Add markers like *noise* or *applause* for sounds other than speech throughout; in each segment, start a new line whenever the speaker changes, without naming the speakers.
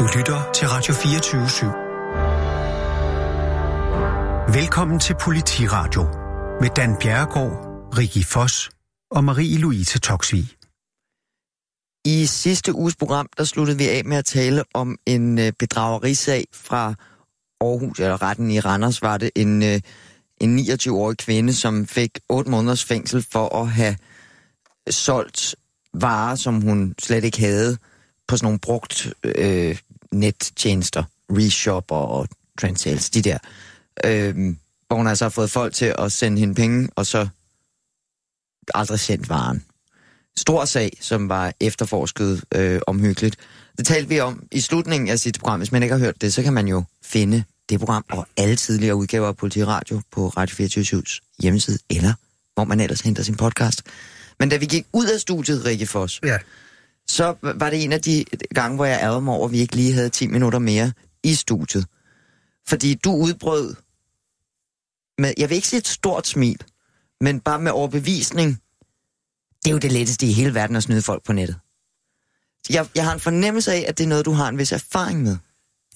Du lytter til Radio 24 /7. Velkommen til Politiradio med Dan Bjerregaard, Rikki Foss og Marie-Louise Toksvig.
I sidste uges program, der sluttede vi af med at tale om en øh, bedragerisag fra Aarhus, eller retten i Randers, var det en, øh, en 29-årig kvinde, som fik 8 måneders fængsel for at have solgt varer, som hun slet ikke havde, på sådan nogle brugt øh, nettjenester, Reshop og Transales, de der. Øh, hvor hun altså har fået folk til at sende hende penge, og så aldrig sendt varen. Stor sag, som var efterforsket øh, omhyggeligt. Det talte vi om i slutningen af sit program. Hvis man ikke har hørt det, så kan man jo finde det program og alle tidligere udgaver af Politiradio på Radio 24 hjemmeside, eller hvor man ellers henter sin podcast. Men da vi gik ud af studiet, Rikke Foss,
Ja
så var det en af de gange, hvor jeg ærgede mig over, at vi ikke lige havde 10 minutter mere i studiet. Fordi du udbrød med, jeg vil ikke sige et stort smil, men bare med overbevisning. Det er jo det letteste i hele verden at snyde folk på nettet. Jeg, jeg har en fornemmelse af, at det er noget, du har en vis erfaring med.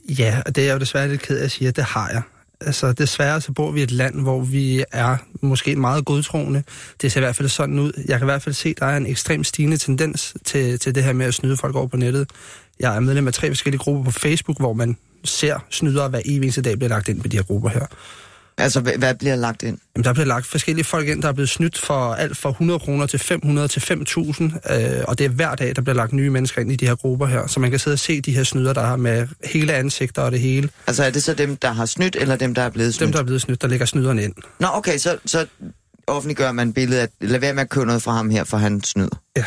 Ja, og det er jeg jo desværre lidt ked af at sige, at det har jeg. Altså desværre så bor vi i et land, hvor vi er måske meget godtroende. Det ser i hvert fald sådan ud. Jeg kan i hvert fald se, at der er en ekstrem stigende tendens til, til det her med at snyde folk over på nettet. Jeg er medlem af tre forskellige grupper på Facebook, hvor man ser snyder hver evig eneste dag bliver lagt ind på de her grupper her.
Altså, hvad, hvad bliver lagt ind?
Jamen, der bliver lagt forskellige folk ind, der er blevet snydt for alt fra 100 kroner til 500 til 5.000, øh, og det er hver dag, der bliver lagt nye mennesker ind i de her grupper her, så man kan sidde og se de her snyder, der har med hele ansigter og det hele.
Altså, er det så dem, der har snydt, eller dem, der er blevet snydt?
Dem, der er blevet snydt, der lægger snyderne ind.
Nå, okay, så, så offentliggør man billedet af, lad være med at købe noget fra ham her, for han snyder.
Ja.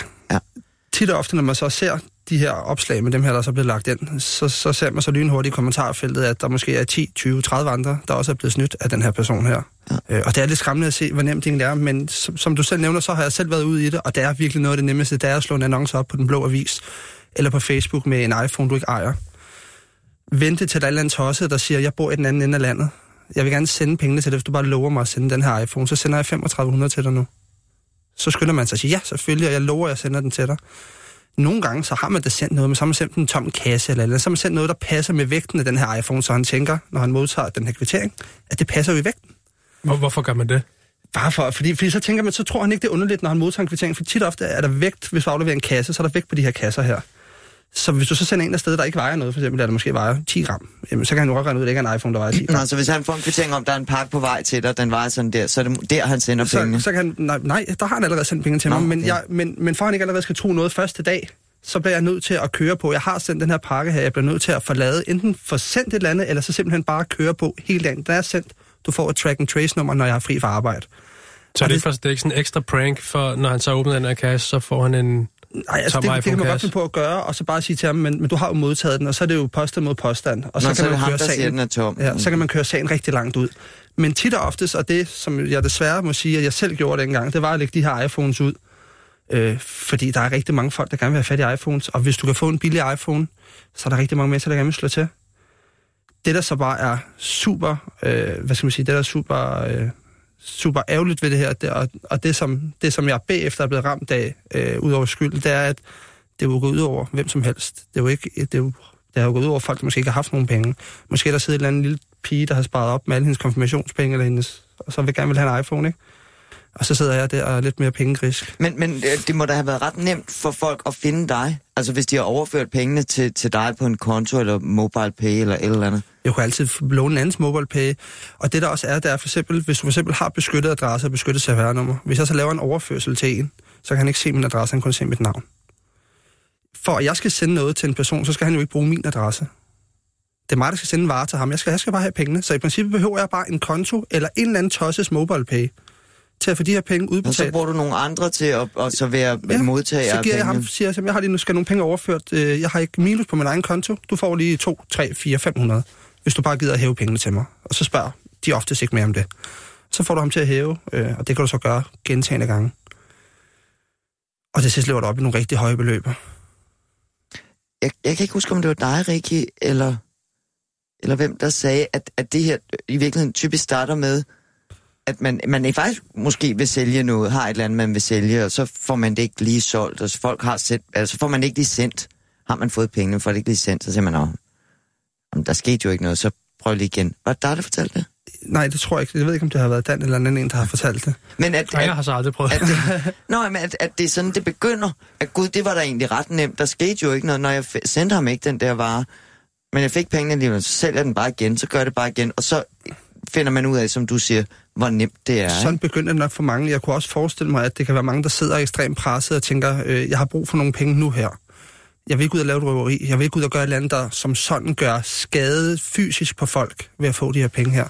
Tit og ofte, når man så ser de her opslag med dem her, der så er blevet lagt ind, så, så ser man så lynhurtigt i kommentarfeltet, at der måske er 10, 20, 30 andre, der også er blevet snydt af den her person her.
Ja.
Øh, og det er lidt skræmmende at se, hvor nemt det egentlig er, men som, som du selv nævner, så har jeg selv været ude i det, og det er virkelig noget af det nemmeste, det er at slå en annonce op på den blå avis, eller på Facebook med en iPhone, du ikke ejer. Vente til der er et eller andet tosset, der siger, jeg bor i den anden ende af landet. Jeg vil gerne sende pengene til dig, hvis du bare lover mig at sende den her iPhone, så sender jeg 3500 til dig nu. Så skynder man sig at sige, ja, selvfølgelig, og jeg lover, at jeg sender den til dig. Nogle gange, så har man da sendt noget, men så har man sendt en tom kasse eller, eller så har man sendt noget, der passer med vægten af den her iPhone, så han tænker, når han modtager den her kvittering, at det passer jo i vægten.
Hvor, hvorfor gør man det?
Bare for, fordi, fordi så tænker man, så tror han ikke, det er underligt, når han modtager en kvittering, for tit ofte er der vægt, hvis du afleverer en kasse, så er der vægt på de her kasser her. Så hvis du så sender en af sted, der ikke vejer noget, for eksempel, der, der måske vejer 10 gram, jamen, så kan han jo godt regne ud, at det ikke er en iPhone, der vejer 10 gram.
Nå, så hvis han får en kvittering om, der er en pakke på vej til dig, den vejer sådan der, så er det der, han sender
så,
pengene.
så kan han, nej, nej, der har han allerede sendt penge til
Nå,
mig, men,
okay.
jeg, men, men for han ikke allerede skal tro noget første dag, så bliver jeg nødt til at køre på. Jeg har sendt den her pakke her, jeg bliver nødt til at forlade, enten få sendt et eller andet, eller så simpelthen bare køre på hele dagen. Den er sendt, du får et track and trace nummer, når jeg er fri fra arbejde.
Så er det,
det-
for, det er ikke sådan en ekstra prank, for når han så åbner den her kasse, så får han en...
Nej, altså det, det kan man godt finde på at gøre, og så bare sige til ham, men, men du har jo modtaget den, og så er det jo påstand mod påstand. Og så,
Nå, så er
kan
det
man
ham,
køre sagen,
den er tom.
ja, så kan man køre sagen rigtig langt ud. Men tit og oftest, og det som jeg desværre må sige, at jeg selv gjorde dengang, det var at lægge de her iPhones ud. Øh, fordi der er rigtig mange folk, der gerne vil have fat i iPhones, og hvis du kan få en billig iPhone, så er der rigtig mange mennesker, der gerne vil slå til. Det, der så bare er super, øh, hvad skal man sige, det der er super, øh, super ærgerligt ved det her, det, og, og det, som, det, som jeg bagefter er blevet ramt af, øh, ud over skyld, det er, at det er jo gået ud over hvem som helst. Det er jo ikke, det er jo, det har jo gået ud over folk, der måske ikke har haft nogen penge. Måske der sidder en eller anden lille pige, der har sparet op med alle hendes konfirmationspenge, eller hendes, og så vil gerne vil have en iPhone, ikke? Og så sidder jeg der og er lidt mere pengegrisk.
Men, men øh, det må da have været ret nemt for folk at finde dig. Altså hvis de har overført pengene til, til dig på en konto, eller mobile pay, eller et eller andet.
Jeg kunne altid låne en andens mobile pay. Og det der også er, det er for eksempel, hvis du for eksempel har beskyttet adresse og beskyttet CVR-nummer. Hvis jeg så laver en overførsel til en, så kan han ikke se min adresse, han kan kun se mit navn. For at jeg skal sende noget til en person, så skal han jo ikke bruge min adresse. Det er mig, der skal sende en vare til ham. Jeg skal, jeg skal bare have pengene. Så i princippet behøver jeg bare en konto eller en eller anden tosses mobile pay til at få de her penge
Og så
udbetalt.
bruger du nogle andre til at, at så være
Ja,
modtager
så giver jeg ham, siger jeg, jeg har lige nu skal nogle penge overført. Øh, Jeg har ikke minus på min egen konto. Du får lige 2, 3, 4, 500, hvis du bare gider at hæve pengene til mig. Og så spørger de oftest ikke mere om det. Så får du ham til at hæve, øh, og det kan du så gøre gentagende gange. Og til sidst løber du op i nogle rigtig høje beløb.
Jeg, jeg kan ikke huske, om det var dig, Rikke, eller, eller hvem, der sagde, at, at det her i virkeligheden typisk starter med, at man, man faktisk måske vil sælge noget, har et eller andet, man vil sælge, og så får man det ikke lige solgt, og så folk har sendt, altså får man det ikke lige sendt. Har man fået pengene, får det ikke lige sendt, så siger man, "Nå, Jamen, der skete jo ikke noget, så prøv lige igen. Var det dig, der fortalte det?
Nej, det tror jeg ikke. Jeg ved ikke, om det har været Dan eller en anden, en, der har fortalt det.
Men at,
Nej, jeg
at,
har så aldrig prøvet.
at, det, *laughs* nå, men at, at det er sådan, det begynder. At gud, det var da egentlig ret nemt. Der skete jo ikke noget, når jeg sendte ham ikke den der vare. Men jeg fik pengene alligevel, så sælger jeg den bare igen, så gør jeg det bare igen. Og så finder man ud af, som du siger, hvor nemt det er.
Sådan
Ikke?
begyndte det nok for mange. Jeg kunne også forestille mig, at det kan være mange, der sidder ekstremt presset og tænker, øh, jeg har brug for nogle penge nu her. Jeg vil ikke ud og lave et røveri. Jeg vil ikke ud og gøre et eller andet, der som sådan gør skade fysisk på folk ved at få de her penge her.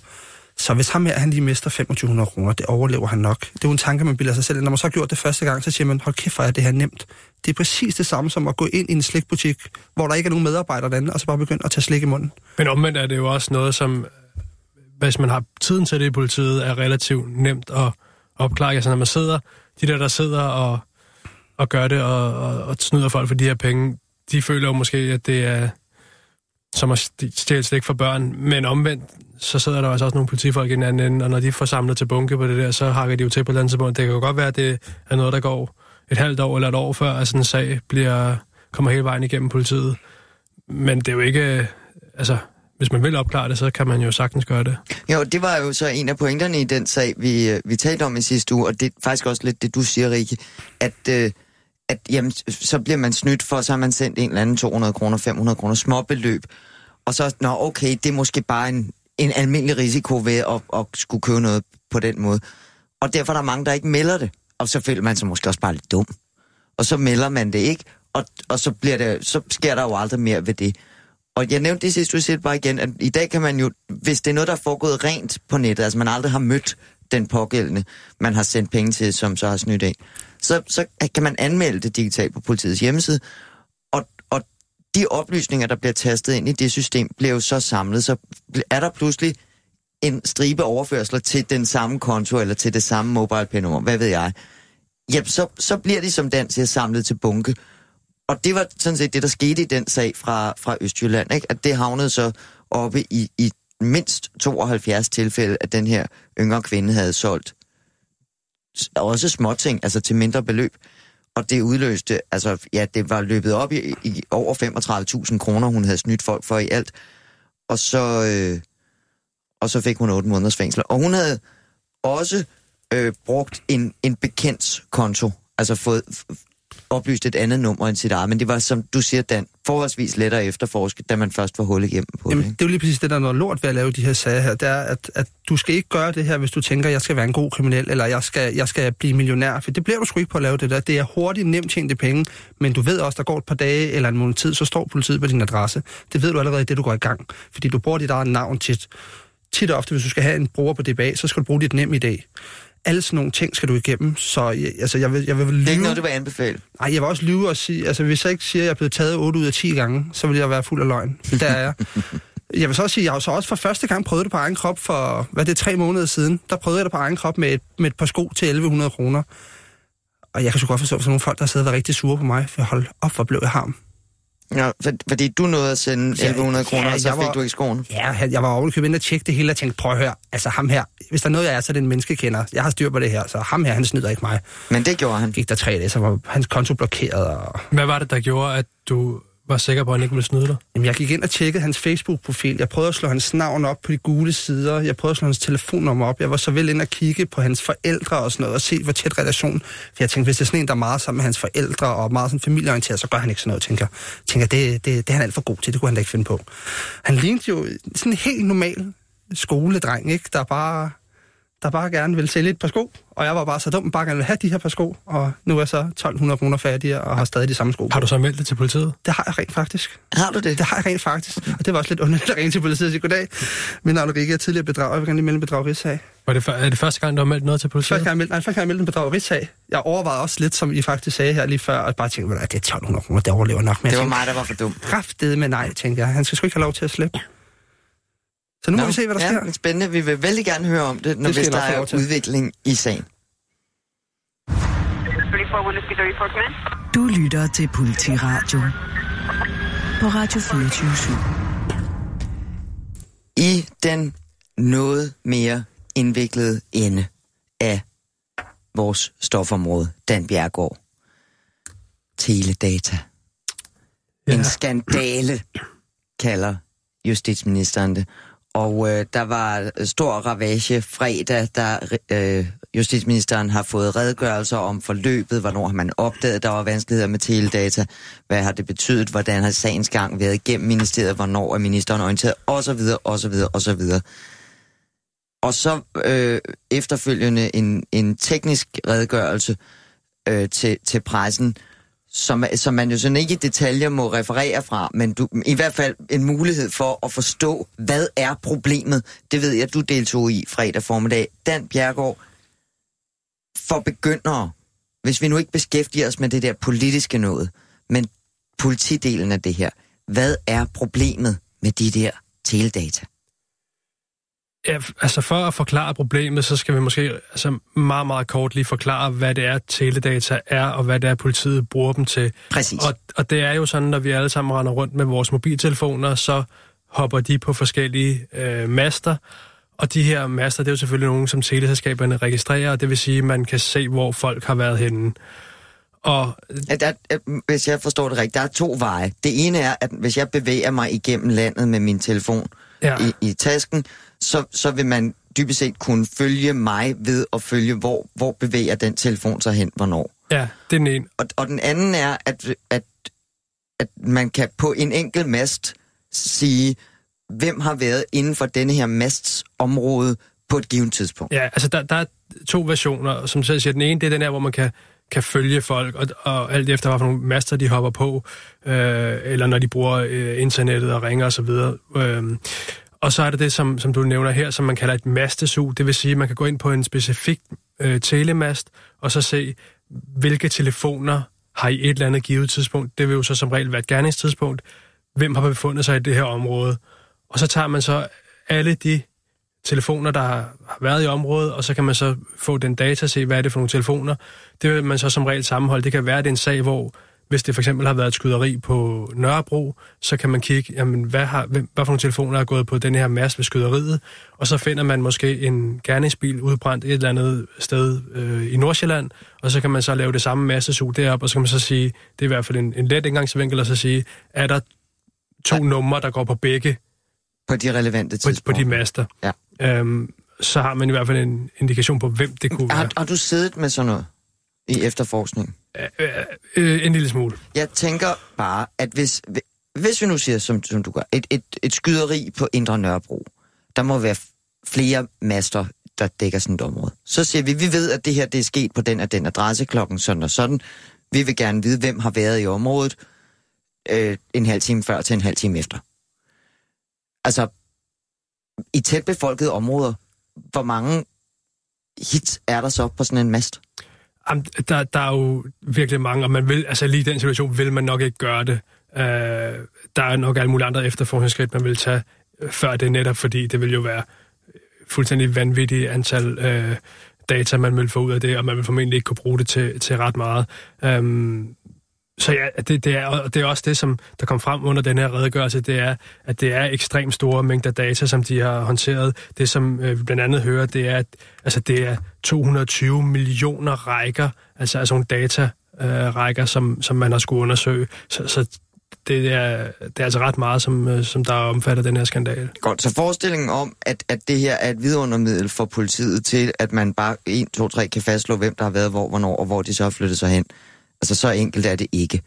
Så hvis ham her, han lige mister 2500 kroner, det overlever han nok. Det er jo en tanke, man bilder sig selv. Når man så har gjort det første gang, så siger man, hold kæft, hvor er det her nemt. Det er præcis det samme som at gå ind i en slikbutik, hvor der ikke er nogen medarbejdere derinde, og så bare begynde at tage slik i munden.
Men omvendt er det jo også noget, som, hvis man har tiden til det i politiet, er relativt nemt at opklare. Altså når man sidder, de der, der sidder og, og gør det og, og, og snyder folk for de her penge, de føler jo måske, at det er som at stjæle slik for børn. Men omvendt, så sidder der også altså også nogle politifolk i den anden ende, og når de får samlet til bunke på det der, så hakker de jo til på et eller andet tidspunkt. Det kan jo godt være, at det er noget, der går et halvt år eller et år før, at sådan en sag bliver, kommer hele vejen igennem politiet. Men det er jo ikke... Øh, altså, hvis man vil opklare det, så kan man jo sagtens gøre det.
Jo, det var jo så en af pointerne i den sag, vi, øh, vi talte om i sidste uge, og det er faktisk også lidt det, du siger, Rikke, at, øh, at jamen, så bliver man snydt for, så har man sendt en eller anden 200 kroner, 500 kroner småbeløb, og så, nå okay, det er måske bare en, en almindelig risiko ved at, at skulle købe noget på den måde. Og derfor er der mange, der ikke melder det, og så føler man sig måske også bare lidt dum. Og så melder man det ikke, og, og så, bliver det, så sker der jo aldrig mere ved det. Og jeg nævnte det sidste, du siger bare igen, at i dag kan man jo, hvis det er noget, der er foregået rent på nettet, altså man aldrig har mødt den pågældende, man har sendt penge til, som så har snydt af, så, så kan man anmelde det digitalt på politiets hjemmeside, og, og de oplysninger, der bliver tastet ind i det system, bliver jo så samlet, så er der pludselig en stribe overførsler til den samme konto, eller til det samme mobile nummer hvad ved jeg, ja, så, så bliver de, som Dan siger, samlet til bunke. Og det var sådan set det, der skete i den sag fra, fra Østjylland, ikke? at det havnede så oppe i, i mindst 72 tilfælde, at den her yngre kvinde havde solgt også småting, altså til mindre beløb. Og det udløste, altså ja, det var løbet op i, i over 35.000 kroner, hun havde snydt folk for i alt. Og så, øh, og så fik hun 8 måneders fængsel. Og hun havde også øh, brugt en, en bekendts konto, altså fået oplyst et andet nummer end sit eget, men det var, som du siger, Dan, forholdsvis lettere efterforske, da man først får hul igennem på
Jamen,
det.
det er jo lige præcis det, der er noget lort ved at lave de her sager her. Det er, at, at du skal ikke gøre det her, hvis du tænker, jeg skal være en god kriminel, eller jeg skal, jeg skal blive millionær. For det bliver du sgu ikke på at lave det der. Det er hurtigt, nemt tjente penge, men du ved også, der går et par dage eller en måned tid, så står politiet på din adresse. Det ved du allerede, det du går i gang. Fordi du bruger dit eget navn tit. Tit og ofte, hvis du skal have en bruger på DBA, så skal du bruge dit nem i dag. Alle sådan nogle ting skal du igennem, så jeg, altså, jeg vil, jeg vil lyve...
Det er ikke noget, du vil anbefale.
Nej, jeg vil også lyve og sige, altså hvis jeg ikke siger, at jeg er blevet taget 8 ud af 10 gange, så vil jeg være fuld af løgn. Der er jeg. *laughs* Jeg vil så også sige, at jeg har så også for første gang prøvet det på egen krop for, hvad det er, tre måneder siden. Der prøvede jeg det på egen krop med et, med et par sko til 1100 kroner. Og jeg kan så godt forstå, at sådan nogle folk, der sidder og været rigtig sure på mig, for hold op, hvor blev jeg ham.
Ja, for, fordi du nåede at sende
Ja,
1100 kroner,
ja,
og så fik
var-
du ikke skoen.
Ja, jeg var ovenikøbet inde og tjekke det hele og tænkte, prøv at høre, altså ham her, hvis der er noget, jeg er, så er det en menneskekender. Jeg har styr på det her, så ham her, han snyder ikke mig.
Men det gjorde han.
Gik der tre dage, så var hans konto blokeret, og
Hvad var det, der gjorde, at du var sikker på, at han ikke ville snyde dig?
Jamen, jeg gik ind og tjekkede hans Facebook-profil. Jeg prøvede at slå hans navn op på de gule sider. Jeg prøvede at slå hans telefonnummer op. Jeg var så vel ind og kigge på hans forældre og sådan noget, og se, hvor tæt relation. For jeg tænkte, hvis det er sådan en, der er meget sammen med hans forældre, og meget sådan familieorienteret, så gør han ikke sådan noget, tænker jeg. tænker, det, det, det er han alt for god til. Det kunne han da ikke finde på. Han lignede jo sådan en helt normal skoledreng, ikke? Der bare, der bare gerne ville sælge et par sko. Og jeg var bare så dum, bare gerne ville have de her par sko. Og nu er jeg så 1200 kroner fattigere og har stadig de samme sko.
Har du så meldt det til politiet?
Det har jeg rent faktisk.
Har du det?
Det har jeg rent faktisk. Og det var også lidt underligt at ringe til politiet og sige, goddag. Mit navn er Rikke, jeg er tidligere bedrag. Jeg vil gerne lige melde en bedragerisag.
Var det, er det første gang, du har meldt noget til politiet?
Første gang jeg meldte, nej, første gang jeg meldte en bedragerisag. Jeg overvejede også lidt, som I faktisk sagde her lige før, og bare tænkte, at det er 1200 kroner, det overlever nok. Men
Det var
jeg
mig, der var for dum.
tænkte, kraftede med nej, tænkte jeg. Han skal sgu ikke have lov til at slippe. Så nu må
Nå,
vi se, hvad der
ja,
sker.
men spændende. Vi vil vældig gerne høre om det, når
Det
hvis der er udvikling i sagen.
34 Whiskey 34 command.
Du lytter til Politiradio på Radio 24
I den noget mere indviklede ende af vores stofområde, Dan Bjergård. Teledata.
Ja.
En skandale, kalder justitsministeren det. Og øh, der var stor ravage fredag, da øh, justitsministeren har fået redegørelser om forløbet, hvornår har man opdaget, der var vanskeligheder med teledata, hvad har det betydet, hvordan har sagens gang været igennem ministeriet, hvornår er ministeren orienteret, osv., osv., osv. Og så øh, efterfølgende en, en teknisk redegørelse øh, til, til pressen, som, som man jo sådan ikke i detaljer må referere fra, men du, i hvert fald en mulighed for at forstå, hvad er problemet. Det ved jeg, du deltog i fredag formiddag. Dan Bjergård, for begyndere, hvis vi nu ikke beskæftiger os med det der politiske noget, men politidelen af det her, hvad er problemet med de der teledata?
Ja, altså for at forklare problemet, så skal vi måske altså meget, meget kort lige forklare, hvad det er, teledata er, og hvad det er, politiet bruger dem til.
Præcis.
Og, og det er jo sådan, når vi alle sammen render rundt med vores mobiltelefoner, så hopper de på forskellige øh, master, og de her master, det er jo selvfølgelig nogle, som teleselskaberne registrerer, og det vil sige, at man kan se, hvor folk har været henne. Og,
Ja, der, øh, hvis jeg forstår det rigtigt, der er to veje. Det ene er, at hvis jeg bevæger mig igennem landet med min telefon
Ja.
i, i tasken, så, så vil man dybest set kunne følge mig ved at følge, hvor, hvor bevæger den telefon sig hen, hvornår.
ja, det er den ene.
Og, og den anden er, at, at, at man kan på en enkelt mast sige, hvem har været inden for denne her masts område på et givet tidspunkt.
Ja, altså der, der er to versioner, som selv siger, den ene, det er den her, hvor man kan, kan følge folk, og, og alt efter, hvad for nogle master de hopper på, øh, eller når de bruger øh, internettet og ringer osv. Øh, og så er det det, som, som du nævner her, som man kalder et mastesug. Det vil sige, at man kan gå ind på en specifik øh, telemast, og så se, hvilke telefoner har i et eller andet givet tidspunkt. Det vil jo så som regel være et gerningstidspunkt. Hvem har befundet sig i det her område? Og så tager man så alle de telefoner, der har været i området, og så kan man så få den data, se, hvad er det for nogle telefoner. Det vil man så som regel sammenholde. Det kan være, at det er en sag, hvor hvis det for eksempel har været et skyderi på Nørrebro, så kan man kigge, jamen, hvad, har, hvem, hvad for nogle telefoner er gået på den her masse ved skyderiet, og så finder man måske en gerningsbil udbrændt et eller andet sted øh, i Nordsjælland, og så kan man så lave det samme massesug derop, og så kan man så sige, det er i hvert fald en, en let indgangsvinkel, og så sige, er der to ja. numre, der går på begge
på de relevante
på, på
tidspunkter.
de master.
Ja.
Øhm, så har man i hvert fald en indikation på, hvem det kunne være.
Har, har du siddet med sådan noget i efterforskning?
Øh, øh, en lille smule.
Jeg tænker bare, at hvis, hvis vi nu siger, som, som du gør, et, et, et skyderi på Indre Nørrebro, der må være flere master, der dækker sådan et område. Så siger vi, vi ved, at det her det er sket på den og den adresse klokken sådan og sådan. Vi vil gerne vide, hvem har været i området øh, en halv time før til en halv time efter. Altså, i tæt befolkede områder, hvor mange hits er der så på sådan en mast?
Jamen, der, der er jo virkelig mange, og man vil, altså lige i den situation vil man nok ikke gøre det. Øh, der er nok alle mulige andre efterforskningsskridt, man vil tage øh, før det netop, fordi det vil jo være fuldstændig vanvittigt antal øh, data, man vil få ud af det, og man vil formentlig ikke kunne bruge det til, til ret meget. Øhm, så ja, det, det, er, og det er også det, som der kom frem under den her redegørelse, det er, at det er ekstremt store mængder data, som de har håndteret. Det, som øh, vi blandt andet hører, det er, at altså, det er 220 millioner rækker, altså, altså nogle data-rækker, øh, som, som man har skulle undersøge. Så, så det, er, det er altså ret meget, som, øh, som der omfatter den her skandale.
Godt, så forestillingen om, at, at det her er et vidundermiddel for politiet til, at man bare 1, 2, 3 kan fastslå, hvem der har været hvor, hvornår, og hvor de så har flyttet sig hen. Altså, så enkelt er det ikke.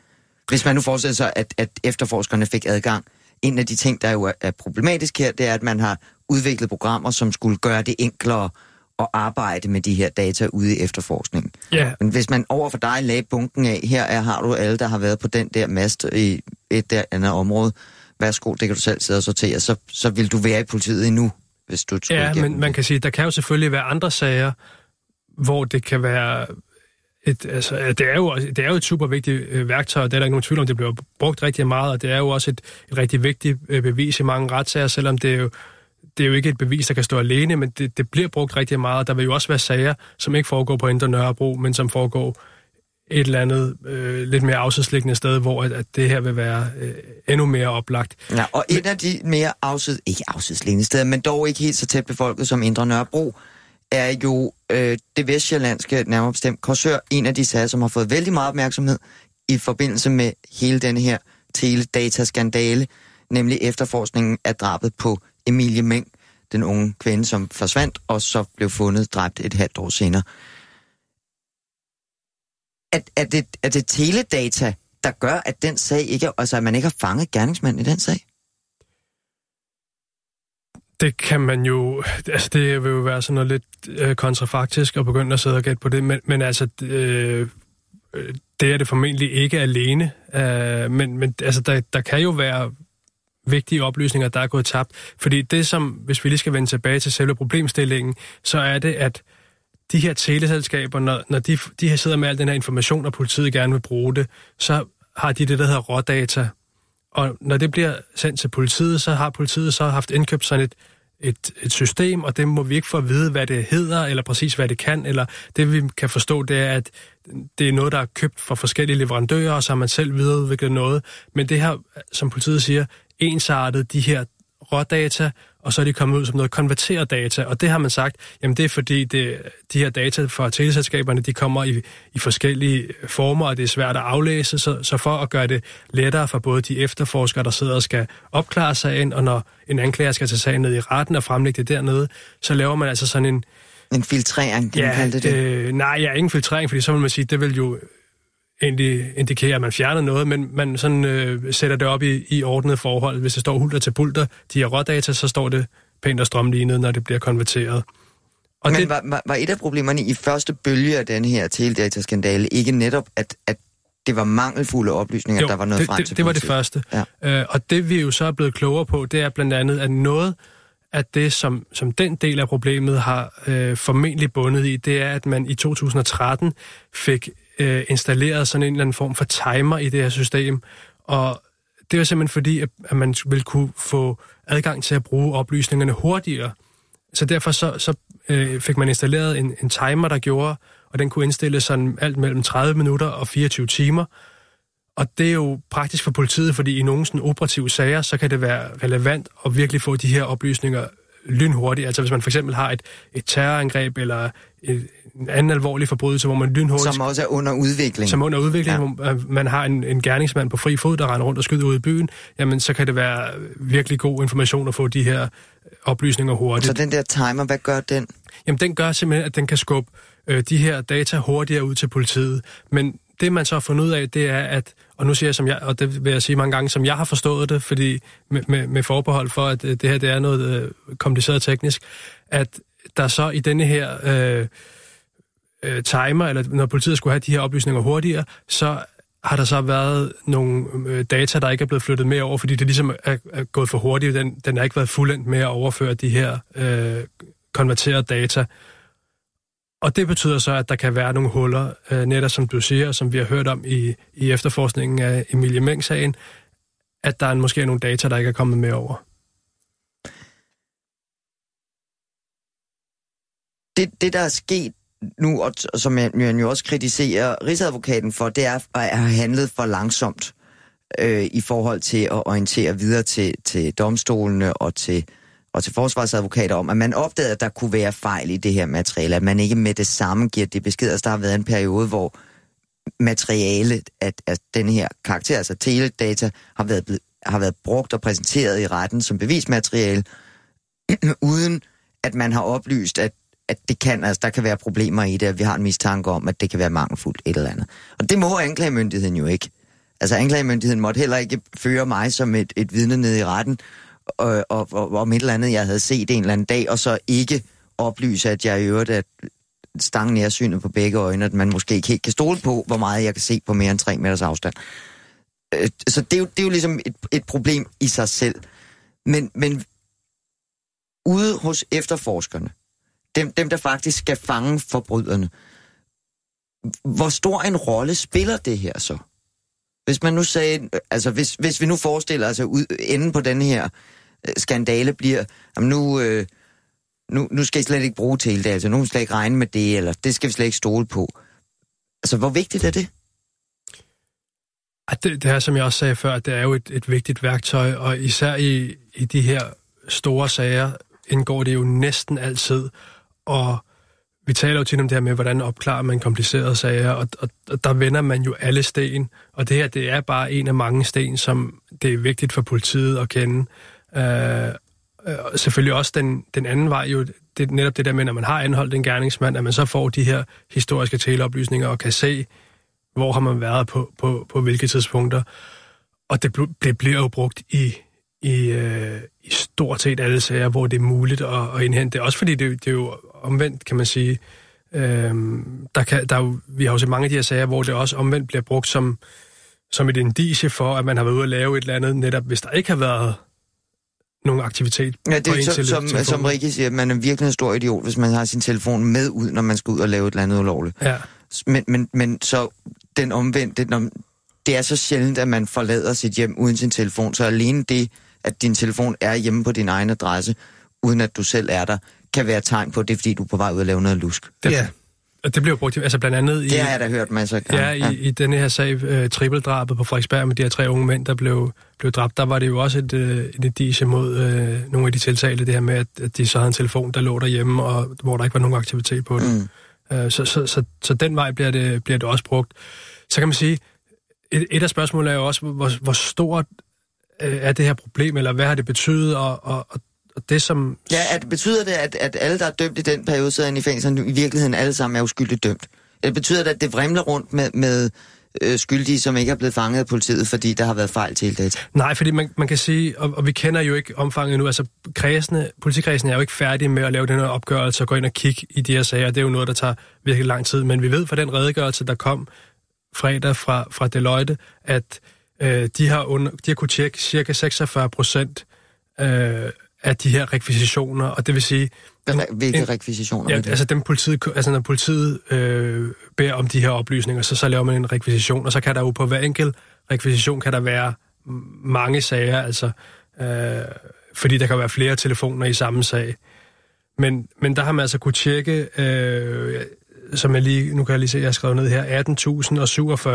Hvis man nu forestiller sig, at, at efterforskerne fik adgang, en af de ting, der jo er, er problematisk her, det er, at man har udviklet programmer, som skulle gøre det enklere at arbejde med de her data ude i efterforskningen.
Ja,
Men hvis man over for dig lagde bunken af, her er, har du alle, der har været på den der mast i et der andet område, værsgo, det kan du selv sidde og sortere, så, så vil du være i politiet endnu, hvis du skulle
ja
igennem
men man kan sige, der kan jo selvfølgelig være andre sager, hvor det kan være et, altså, det, er jo, det er jo et super vigtigt øh, værktøj, og det er der ikke nogen tvivl om, det bliver brugt rigtig meget, og det er jo også et, et rigtig vigtigt øh, bevis i mange retssager, selvom det er jo, det er jo ikke et bevis, der kan stå alene, men det, det bliver brugt rigtig meget, der vil jo også være sager, som ikke foregår på Indre Nørrebro, men som foregår et eller andet øh, lidt mere afsidsliggende sted, hvor at, at det her vil være øh, endnu mere oplagt.
Ja, og et af de mere afsid, ikke afsidslignende steder, men dog ikke helt så tæt befolket som Indre Nørrebro, er jo øh, det vestjyllandske, nærmere bestemt Korsør, en af de sager, som har fået vældig meget opmærksomhed i forbindelse med hele den her teledataskandale, nemlig efterforskningen af drabet på Emilie Meng, den unge kvinde, som forsvandt og så blev fundet dræbt et halvt år senere. Er, er, det, er det teledata, der gør, at den sag ikke, altså at man ikke har fanget gerningsmanden i den sag?
Det kan man jo... Altså, det vil jo være sådan noget lidt øh, kontrafaktisk at begynde at sidde og gætte på det, men, men altså... Øh, øh, det er det formentlig ikke alene, øh, men, men altså, der, der kan jo være vigtige oplysninger, der er gået tabt. Fordi det som, hvis vi lige skal vende tilbage til selve problemstillingen, så er det, at de her teleselskaber, når, når de, de her sidder med al den her information, og politiet gerne vil bruge det, så har de det, der hedder rådata. Og når det bliver sendt til politiet, så har politiet så haft indkøbt sådan et, et, et system, og det må vi ikke få at vide, hvad det hedder, eller præcis hvad det kan, eller det vi kan forstå, det er, at det er noget, der er købt fra forskellige leverandører, og så har man selv videreudviklet noget. Men det her, som politiet siger, ensartet de her rådata, og så er de kommet ud som noget konverteret data, og det har man sagt, jamen det er fordi det, de her data fra teleselskaberne, de kommer i, i forskellige former, og det er svært at aflæse, så, så for at gøre det lettere for både de efterforskere, der sidder og skal opklare sagen, og når en anklager skal tage sagen ned i retten og fremlægge det dernede, så laver man altså sådan en...
En filtrering, kan ja, man kalde det?
Øh, nej, ja, ingen filtrering, fordi så vil man sige, det vil jo egentlig indikerer, at man fjerner noget, men man sådan, øh, sætter det op i, i ordnet forhold. Hvis det står hulter til pulter, de her rådata, så står det pænt og strømlignet, når det bliver konverteret.
Og men det, var, var, var et af problemerne i første bølge af den her teledataskandale ikke netop, at, at det var mangelfulde oplysninger,
jo,
der var noget
det,
frem
det,
til
det var det første.
Ja.
Øh, og det vi jo så er blevet klogere på, det er blandt andet, at noget af det, som, som den del af problemet har øh, formentlig bundet i, det er, at man i 2013 fik øh, installeret sådan en eller anden form for timer i det her system, og det var simpelthen fordi, at, at man ville kunne få adgang til at bruge oplysningerne hurtigere. Så derfor så, så øh, fik man installeret en, en timer, der gjorde, og den kunne indstille sådan alt mellem 30 minutter og 24 timer. Og det er jo praktisk for politiet, fordi i nogle sådan operative sager, så kan det være relevant at virkelig få de her oplysninger lynhurtigt. Altså hvis man for eksempel har et, et terrorangreb eller et, en anden alvorlig forbrydelse, hvor man lynhurtigt...
Som også er under udvikling.
Som under udvikling, ja. hvor øh, man har en, en gerningsmand på fri fod, der render rundt og skyder ud i byen, jamen så kan det være virkelig god information at få de her oplysninger hurtigt.
Så den der timer, hvad gør den?
Jamen den gør simpelthen, at den kan skubbe øh, de her data hurtigere ud til politiet. Men det man så har fundet ud af, det er, at, og nu siger jeg, som jeg, og det vil jeg sige mange gange, som jeg har forstået det, fordi med, med, med forbehold for, at øh, det her det er noget øh, kompliceret teknisk, at der så i denne her øh, øh, timer, eller når politiet skulle have de her oplysninger hurtigere, så har der så været nogle øh, data, der ikke er blevet flyttet med over, fordi det ligesom er, er gået for hurtigt. Den, den har ikke været fuldendt med at overføre de her øh, konverterede data. Og det betyder så, at der kan være nogle huller, øh, netop som du siger, som vi har hørt om i, i efterforskningen af Emilie Meng-sagen, at der er måske nogle data, der ikke er kommet med over.
Det, det der er sket nu, og, som jeg, jeg jo også kritiserer Rigsadvokaten for, det er at have handlet for langsomt øh, i forhold til at orientere videre til, til domstolene og til, og til forsvarsadvokater om, at man opdagede, at der kunne være fejl i det her materiale, at man ikke med det samme giver det besked. Altså, der har været en periode, hvor materialet at, at den her karakter, altså teledata, har været, har været brugt og præsenteret i retten som bevismateriale, *clears throat* uden at man har oplyst, at at det kan, altså, der kan være problemer i det, at vi har en mistanke om, at det kan være mangelfuldt et eller andet. Og det må anklagemyndigheden jo ikke. Altså anklagemyndigheden måtte heller ikke føre mig som et, et vidne ned i retten, og, og, og, om et eller andet, jeg havde set en eller anden dag, og så ikke oplyse, at jeg i øvrigt er stangen nærsynet på begge øjne, at man måske ikke helt kan stole på, hvor meget jeg kan se på mere end 3 meters afstand. Øh, så det er jo, det er jo ligesom et, et problem i sig selv. Men, men ude hos efterforskerne, dem, dem der faktisk skal fange forbryderne. Hvor stor en rolle spiller det her så? Hvis man nu sagde, altså hvis, hvis vi nu forestiller os, altså ud, enden på den her øh, Øh, skandale bliver, jamen nu, øh, nu, nu skal I slet ikke bruge til det, altså nu skal vi slet ikke regne med det, eller det skal vi slet ikke stole på. Altså, hvor vigtigt er det?
Det, det her, som jeg også sagde før, det er jo et, et vigtigt værktøj, og især i, i de her store sager indgår det jo næsten altid, og vi taler jo tit om det her med, hvordan opklarer man komplicerede sager, og, og, og der vender man jo alle sten, og det her, det er bare en af mange sten, som det er vigtigt for politiet at kende. Øh, øh, og selvfølgelig også den, den anden vej jo, det netop det der med, når man har anholdt en gerningsmand, at man så får de her historiske teleoplysninger og kan se, hvor har man været på, på, på hvilke tidspunkter. Og det, det bliver jo brugt i, i, øh, i stort set alle sager, hvor det er muligt at, at indhente det. Også fordi det, det er jo omvendt, kan man sige. Øhm, der kan, der er jo, vi har jo set mange af de her sager, hvor det også omvendt bliver brugt som, som et indicie for, at man har været ude at lave et eller andet, netop hvis der ikke har været nogen aktivitet
Ja, det
på
er
ens
som, som,
telefon.
som Rikke siger, man er virkelig en stor idiot, hvis man har sin telefon med ud, når man skal ud og lave et eller andet ulovligt.
Ja,
Men, men, men så den omvendte, når, det er så sjældent, at man forlader sit hjem uden sin telefon, så alene det, at din telefon er hjemme på din egen adresse, uden at du selv er der, kan være tegn på, at det er fordi, du er på vej ud og lave noget lusk.
det,
Ja.
og det bliver jo brugt, altså blandt andet i,
Det har jeg da hørt masser af gange.
Ja, i, i denne her sag, øh, trippeldrabet på Frederiksberg med de her tre unge mænd, der blev, blev dræbt, der var det jo også et, øh, et indicie mod øh, nogle af de tiltalte, det her med, at, at de så havde en telefon, der lå derhjemme, og hvor der ikke var nogen aktivitet på den. Mm. Øh, så, så, så, så den vej bliver det, bliver det også brugt. Så kan man sige, et, et af spørgsmålene er jo også, hvor, hvor stort øh, er det her problem, eller hvad har det betydet, og, og, og og det som...
Ja, at, betyder det, at, at alle, der er dømt i den periode, sidder i fængsel, i virkeligheden alle sammen er uskyldigt dømt? Eller betyder det, at det vrimler rundt med, med øh, skyldige, som ikke er blevet fanget af politiet, fordi der har været fejl til det.
Nej, fordi man, man kan sige, og, og vi kender jo ikke omfanget nu, altså kredsene, politikredsene er jo ikke færdige med at lave den her opgørelse og gå ind og kigge i de her sager. Det er jo noget, der tager virkelig lang tid, men vi ved fra den redegørelse, der kom fredag fra, fra Deloitte, at øh, de, har under, de har kunne tjekke cirka 46 procent øh, af de her rekvisitioner, og det vil sige...
Hvad- Hvilke
en-
rekvisitioner?
Ja, altså, dem politiet, altså når politiet øh, beder om de her oplysninger, så, så laver man en rekvisition, og så kan der jo på hver enkelt rekvisition kan der være mange sager, altså, øh, fordi der kan være flere telefoner i samme sag. Men, men der har man altså kunne tjekke, øh, som jeg lige, nu kan jeg lige se, jeg har skrevet ned her, 18.047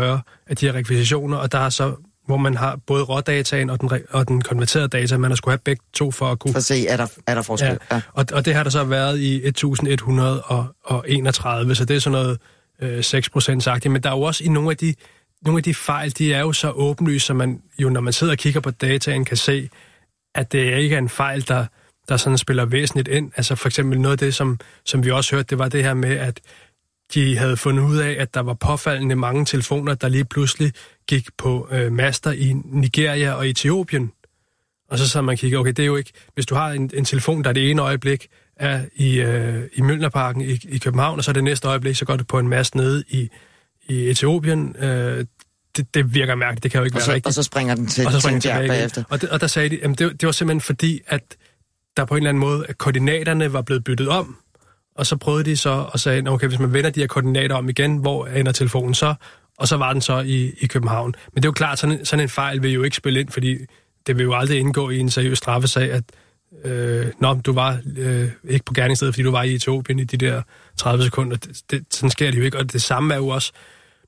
af de her rekvisitioner, og der er så, hvor man har både rådataen og den, og den konverterede data, man har skulle have begge to for at kunne
For at se, er der, er der forskel?
Ja,
Ja.
og, og det har der så været i 1131, så det er sådan noget øh, 6 procent sagt. Men der er jo også i nogle af de, nogle af de fejl, de er jo så åbenlyse, så man jo, når man sidder og kigger på dataen, kan se, at det ikke er en fejl, der, der sådan spiller væsentligt ind. Altså for eksempel noget af det, som, som vi også hørte, det var det her med, at de havde fundet ud af, at der var påfaldende mange telefoner, der lige pludselig gik på øh, master i Nigeria og Etiopien. Og så så man kigger, okay, det er jo ikke... Hvis du har en, en telefon, der det ene øjeblik er i, øh, i Møllnerparken i, i København, og så det næste øjeblik, så går det på en mast nede i, i Etiopien, øh, det, det virker mærkeligt. Det kan jo ikke
Og,
være
så,
rigtigt
og så springer den til
og så springer tilbage igen.
bagefter.
Og, det, og der sagde de, at det, det var simpelthen fordi, at der på en eller anden måde, at koordinaterne var blevet byttet om. Og så prøvede de så og sagde, okay, hvis man vender de her koordinater om igen, hvor ender telefonen så? Og så var den så i, i København. Men det er jo klart, sådan, en- sådan en fejl vil jo ikke spille ind, fordi det vil jo aldrig indgå i en seriøs straffesag, at øh, nå, du var øh, ikke på gerningsstedet, fordi du var i Etiopien i de der 30 sekunder. Det, det, sådan sker det jo ikke. Og det samme er jo også,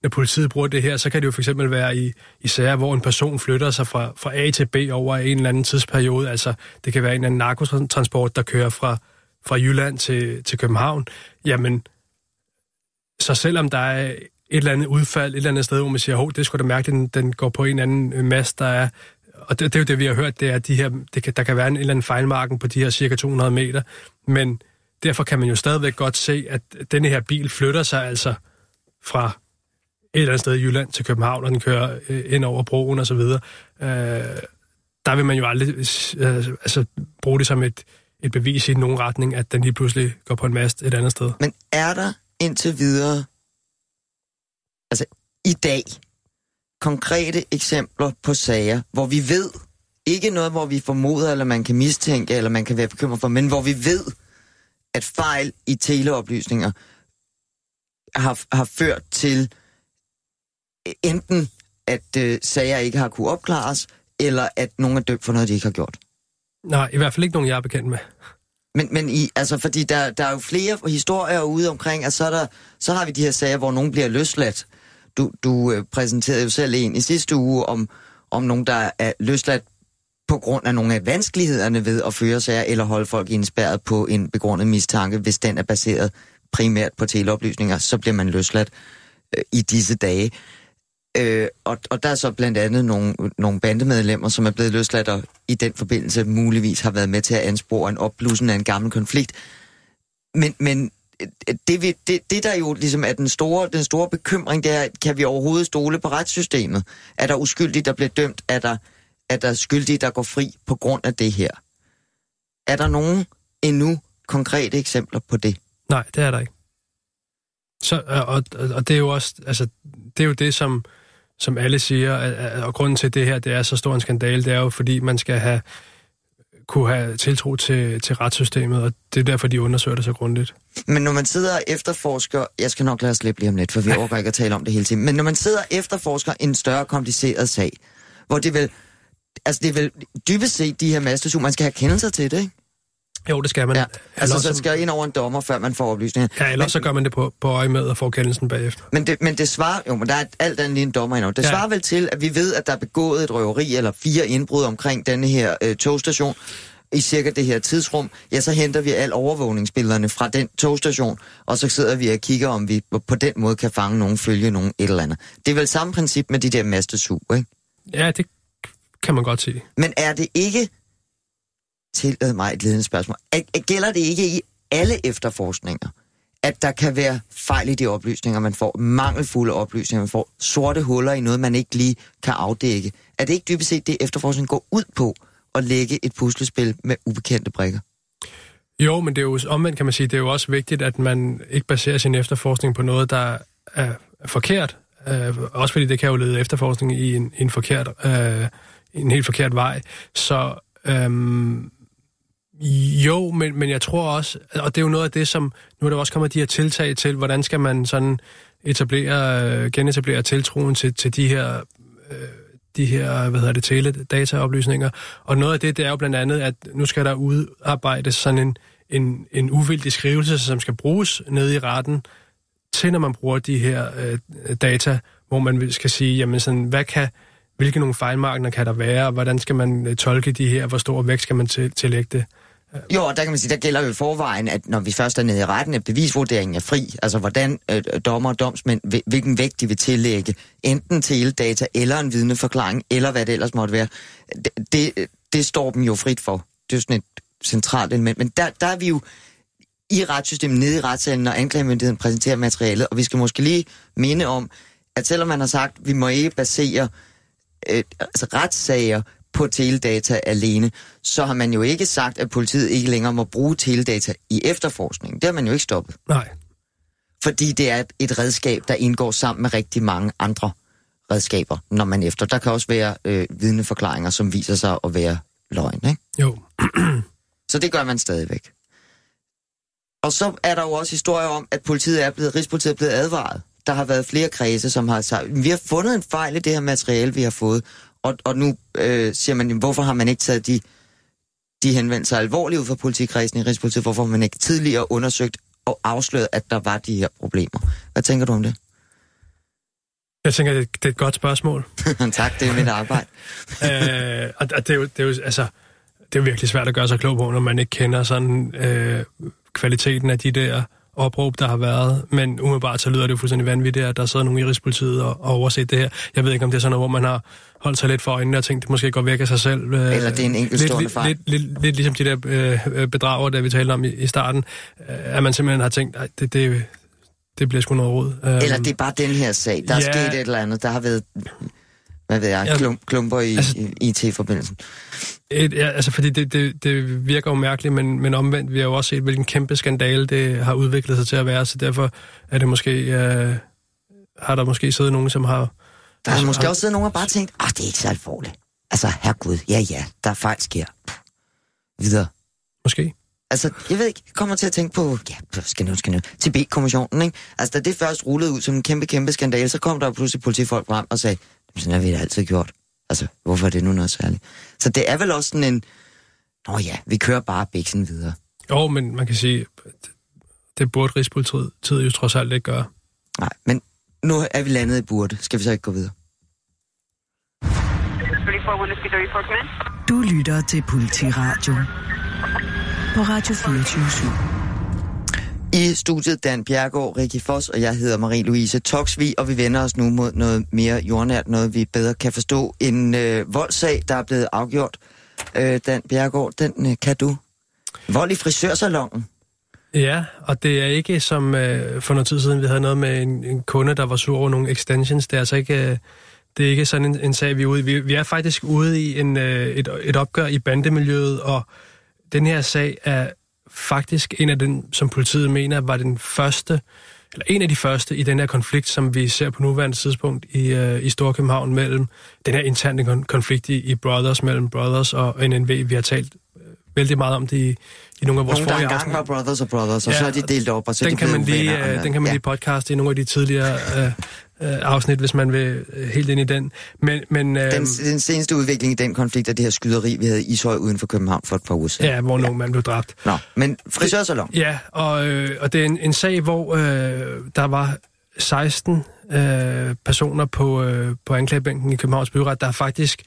når politiet bruger det her, så kan det jo for eksempel være i, i sager, hvor en person flytter sig fra, fra A til B over en eller anden tidsperiode. Altså, det kan være en eller anden narkotransport, der kører fra, fra Jylland til, til København. Jamen, så selvom der er et eller andet udfald et eller andet sted, hvor man siger, hov, det skulle da mærke, den, den går på en anden øh, mast, der er... Og det, det er jo det, vi har hørt, det er, at de her, det kan, der kan være en eller anden fejlmarken på de her cirka 200 meter, men derfor kan man jo stadigvæk godt se, at denne her bil flytter sig altså fra et eller andet sted i Jylland til København, og den kører øh, ind over broen og så videre. Øh, der vil man jo aldrig øh, altså, bruge det som et, et bevis i nogen retning, at den lige pludselig går på en mast et andet sted.
Men er der indtil videre, altså i dag, konkrete eksempler på sager, hvor vi ved, ikke noget, hvor vi formoder, eller man kan mistænke, eller man kan være bekymret for, men hvor vi ved, at fejl i teleoplysninger har, har ført til enten, at øh, sager ikke har kunne opklares, eller at nogen er dømt for noget, de ikke har gjort.
Nej, i hvert fald ikke nogen, jeg er bekendt med.
Men, men i, altså, fordi der, der er jo flere historier ude omkring, at så, er der, så har vi de her sager, hvor nogen bliver løsladt. Du, du øh, præsenterede jo selv en i sidste uge om, om nogen, der er løsladt på grund af nogle af vanskelighederne ved at føre sager eller holde folk indspærret på en begrundet mistanke, hvis den er baseret primært på teleoplysninger, så bliver man løsladt øh, i disse dage. Øh, og, og der er så blandt andet nogle, nogle bandemedlemmer, som er blevet løsladt, og i den forbindelse muligvis har været med til at anspore en opblussen af en gammel konflikt. Men, men øh, det, vi, det, det, der jo ligesom er den store, den store bekymring, det er, kan vi overhovedet stole på retssystemet? Er der uskyldige, der bliver dømt? Er der, er der skyldige, der går fri på grund af det her? Er der nogen endnu konkrete eksempler på det?
Nej, det er der ikke. Så, øh, og, og, og det er jo også, altså, det er jo det, som, som alle siger, at, og grunden til det her, det er så stor en skandale, det er jo, fordi man skal have kunne have tiltro til, til retssystemet, og det er derfor, de undersøger det så grundigt.
Men når man sidder og efterforsker, jeg skal nok lade os slippe lige om lidt, for vi overgår ikke at tale om det hele tiden, men når man sidder og efterforsker en større kompliceret sag, hvor det vil, altså det vil dybest set de her mastersug, man skal have kendelser til det, ikke?
Jo, det skal man.
Ja, altså
Ellers
så skal ind over en dommer, før man får oplysninger.
Ja, ellers så gør man det på, på øje med og får kendelsen bagefter.
Men det, men det svarer, jo, men der er alt andet lige en dommer endnu. Det
Ja.
svarer vel til, at vi ved, at der er begået et røveri eller fire indbrud omkring denne her øh, togstation i cirka det her tidsrum. Ja, så henter vi al overvågningsbillederne fra den togstation, og så sidder vi og kigger, om vi på- på den måde kan fange nogen, følge nogen, et eller andet. Det er vel samme princip med de der mastesug, ikke?
Ja, det kan man godt sige.
Men er det ikke, tillad mig et ledende spørgsmål, gælder det ikke i alle efterforskninger, at der kan være fejl i de oplysninger, man får, mangelfulde oplysninger, man får, sorte huller i noget, man ikke lige kan afdække? Er det ikke dybest set det, efterforskningen går ud på, at lægge et puslespil med ubekendte brikker?
Jo, men det er jo omvendt, kan man sige, det er jo også vigtigt, at man ikke baserer sin efterforskning på noget, der er forkert. Øh, også fordi det kan jo lede efterforskning i en, en forkert, øh, en helt forkert vej. Så øhm, jo, men, men jeg tror også, og det er jo noget af det, som nu er der også kommet de her tiltag til, hvordan skal man sådan etablere, genetablere tiltroen til, til de her øh, de her, hvad hedder det, teledataoplysninger. Og noget af det, det er jo blandt andet, at nu skal der udarbejdes sådan en, en, en uvildig skrivelse, som skal bruges nede i retten, til når man bruger de her øh, data, hvor man skal sige, jamen sådan, hvad kan, hvilke nogle fejlmarkeder kan der være, og hvordan skal man øh, tolke de her, hvor stor vægt skal man til, tillægge det.
Jo, og der kan man sige, der gælder jo i forvejen, at når vi først er nede i retten, at bevisvurderingen er fri, altså hvordan øh, øh dommer og domsmænd, hvilken vægt de vil tillægge, enten teledata eller en vidneforklaring, eller hvad det ellers måtte være, det, det, det står dem jo frit for. Det er jo sådan et centralt element. Men der, der er vi jo i retssystemet, nede i retssalen, når anklagemyndigheden præsenterer materialet, og vi skal måske lige minde om, at selvom man har sagt, at vi må ikke basere øh, altså retssager på teledata alene, så har man jo ikke sagt, at politiet ikke længere må bruge teledata i efterforskningen. Det har man jo ikke stoppet.
Nej,
Fordi det er et, redskab, der indgår sammen med rigtig mange andre redskaber, når man efter. Der kan også være øh, vidneforklaringer, som viser sig at være løgn. Ikke?
jo.
Så det gør man stadigvæk. Og så er der jo også historier om, at politiet er blevet, Rigspolitiet er blevet advaret. Der har været flere kredse, som har sagt, vi har fundet en fejl i det her materiale, vi har fået. Og, og nu øh, siger man, jamen, hvorfor har man ikke taget de, de henvendelser alvorligt ud fra politikredsen i Rigspolitiet? Hvorfor har man ikke tidligere undersøgt og afsløret, at der var de her problemer? Hvad tænker du om det?
Jeg tænker, det, det er et godt spørgsmål. *laughs*
tak, det er mit arbejde. *laughs*
øh, og det, er jo, det, er jo, altså, det er jo virkelig svært at gøre sig klog på, når man ikke kender sådan øh, kvaliteten af de der opråb, der har været. Men umiddelbart så lyder det jo fuldstændig vanvittigt, at der sidder nogen i Rigspolitiet og, og overset det her. Jeg ved ikke, om det er sådan noget, hvor man har holdt sig lidt for øjnene og tænkt, det måske går væk af sig selv. Øh,
Eller det er en enkeltstående
lidt,
fejl.
Lidt, lidt, lidt ligesom de der øh, bedrager, der vi talte om i, i starten, øh, at man simpelthen har tænkt, at det, det, det bliver sgu noget råd. Øh,
Eller det er bare den her sag. Der er
Ja.
sket et eller andet. Der har været, hvad ved jeg,
Ja.
klum, klumper i,
Altså-
i IT-forbindelsen.
Et, ja, altså fordi det, det, det virker jo mærkeligt, men, men omvendt, vi har jo også set, hvilken kæmpe skandale det har udviklet sig til at være, så derfor er det måske, øh, har der måske siddet nogen, som har...
Der er
Altså,
måske
har-
også siddet nogen og bare tænkt, ah, det er ikke så alvorligt. Altså, herregud, ja ja, der er fejl sker. Pff. Videre.
Måske.
Altså, jeg ved ikke, jeg kommer til at tænke på, ja, skal nu, skal nu, TB-kommissionen, ikke? Altså, da det først rullede ud som en kæmpe, kæmpe skandale, så kom der pludselig politifolk frem og sagde, "Jamen, sådan har vi det altid gjort. Altså, hvorfor er det nu noget særligt? Så det er vel også sådan en, nå ja, vi kører bare biksen videre.
Jo, men man kan sige, det, burde Rigspolitiet tid jo trods alt ikke gøre.
Nej, men nu er vi landet i burde. Skal vi så ikke gå videre?
34 Whiskey 34, come in.
Du lytter til Politiradio på Radio 24
i studiet Dan Bjergård, Rikke Foss og jeg hedder Marie-Louise Toksvi, og vi vender os nu mod noget mere jordnært, noget vi bedre kan forstå. En øh, voldssag, der er blevet afgjort. Øh, Dan Bjergård, den øh, kan du. Vold i frisørsalongen.
Ja, og det er ikke som øh, for noget tid siden, vi havde noget med en, en kunde, der var sur over nogle extensions. Det er altså ikke, øh, det er ikke sådan en, en sag, vi er ude i. Vi, vi er faktisk ude i en, øh, et, et opgør i bandemiljøet, og den her sag er faktisk en af den, som politiet mener, var den første, eller en af de første i den her konflikt, som vi ser på nuværende tidspunkt i, øh, i Storkøbenhavn mellem den her interne kon- konflikt i, i Brothers, mellem Brothers og NNV. Vi har talt øh, vældig meget om det i, i nogle af vores
Nogen, der
forrige
engang
afsnit.
var Brothers og Brothers, og
Ja,
så er de delt op, og så
den
de
kan, man lige,
uvenner,
øh, den kan man
ja.
lige podcaste i nogle af de tidligere øh, øh, afsnit, hvis man vil øh, helt ind i den. Men, men øh,
Den, den seneste udvikling i den konflikt er det her skyderi, vi havde i Ishøj uden for København for et par uger siden.
ja, hvor nogen mand blev dræbt.
Nå, men frisørsalon.
Ja, og, øh, og det er en, en sag, hvor øh, der var 16 øh, personer på, øh, på anklagebænken i Københavns Byret. Der er faktisk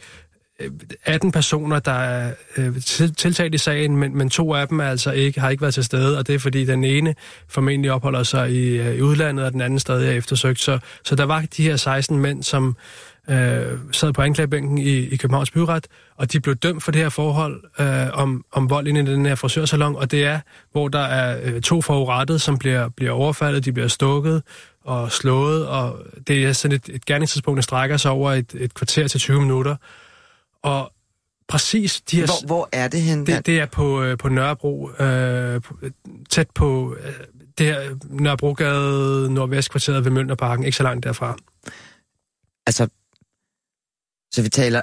Øh, 18 personer, der er øh, tiltalt i sagen, men, men to af dem er altså ikke, har ikke været til stede, og det er fordi den ene formentlig opholder sig i, øh, i udlandet, og den anden stadig er eftersøgt. Så, så der var de her 16 mænd, som øh, sad på anklagebænken i, i Københavns Byret, og de blev dømt for det her forhold øh, om, om vold inde i den her frisørsalon, og det er, hvor der er øh, to forurettede, som bliver, bliver overfaldet, de bliver stukket og slået, og det er sådan et, et gerningstidspunkt, der strækker sig over et, et kvarter til 20 minutter. Og præcis de her...
Hvor, hvor er det hen?
Det, det er på, øh, på Nørrebro, øh, tæt på øh, det her Nørrebrogade, Nordvestkvarteret ved Mønterparken, ikke så langt derfra.
Altså, så vi taler,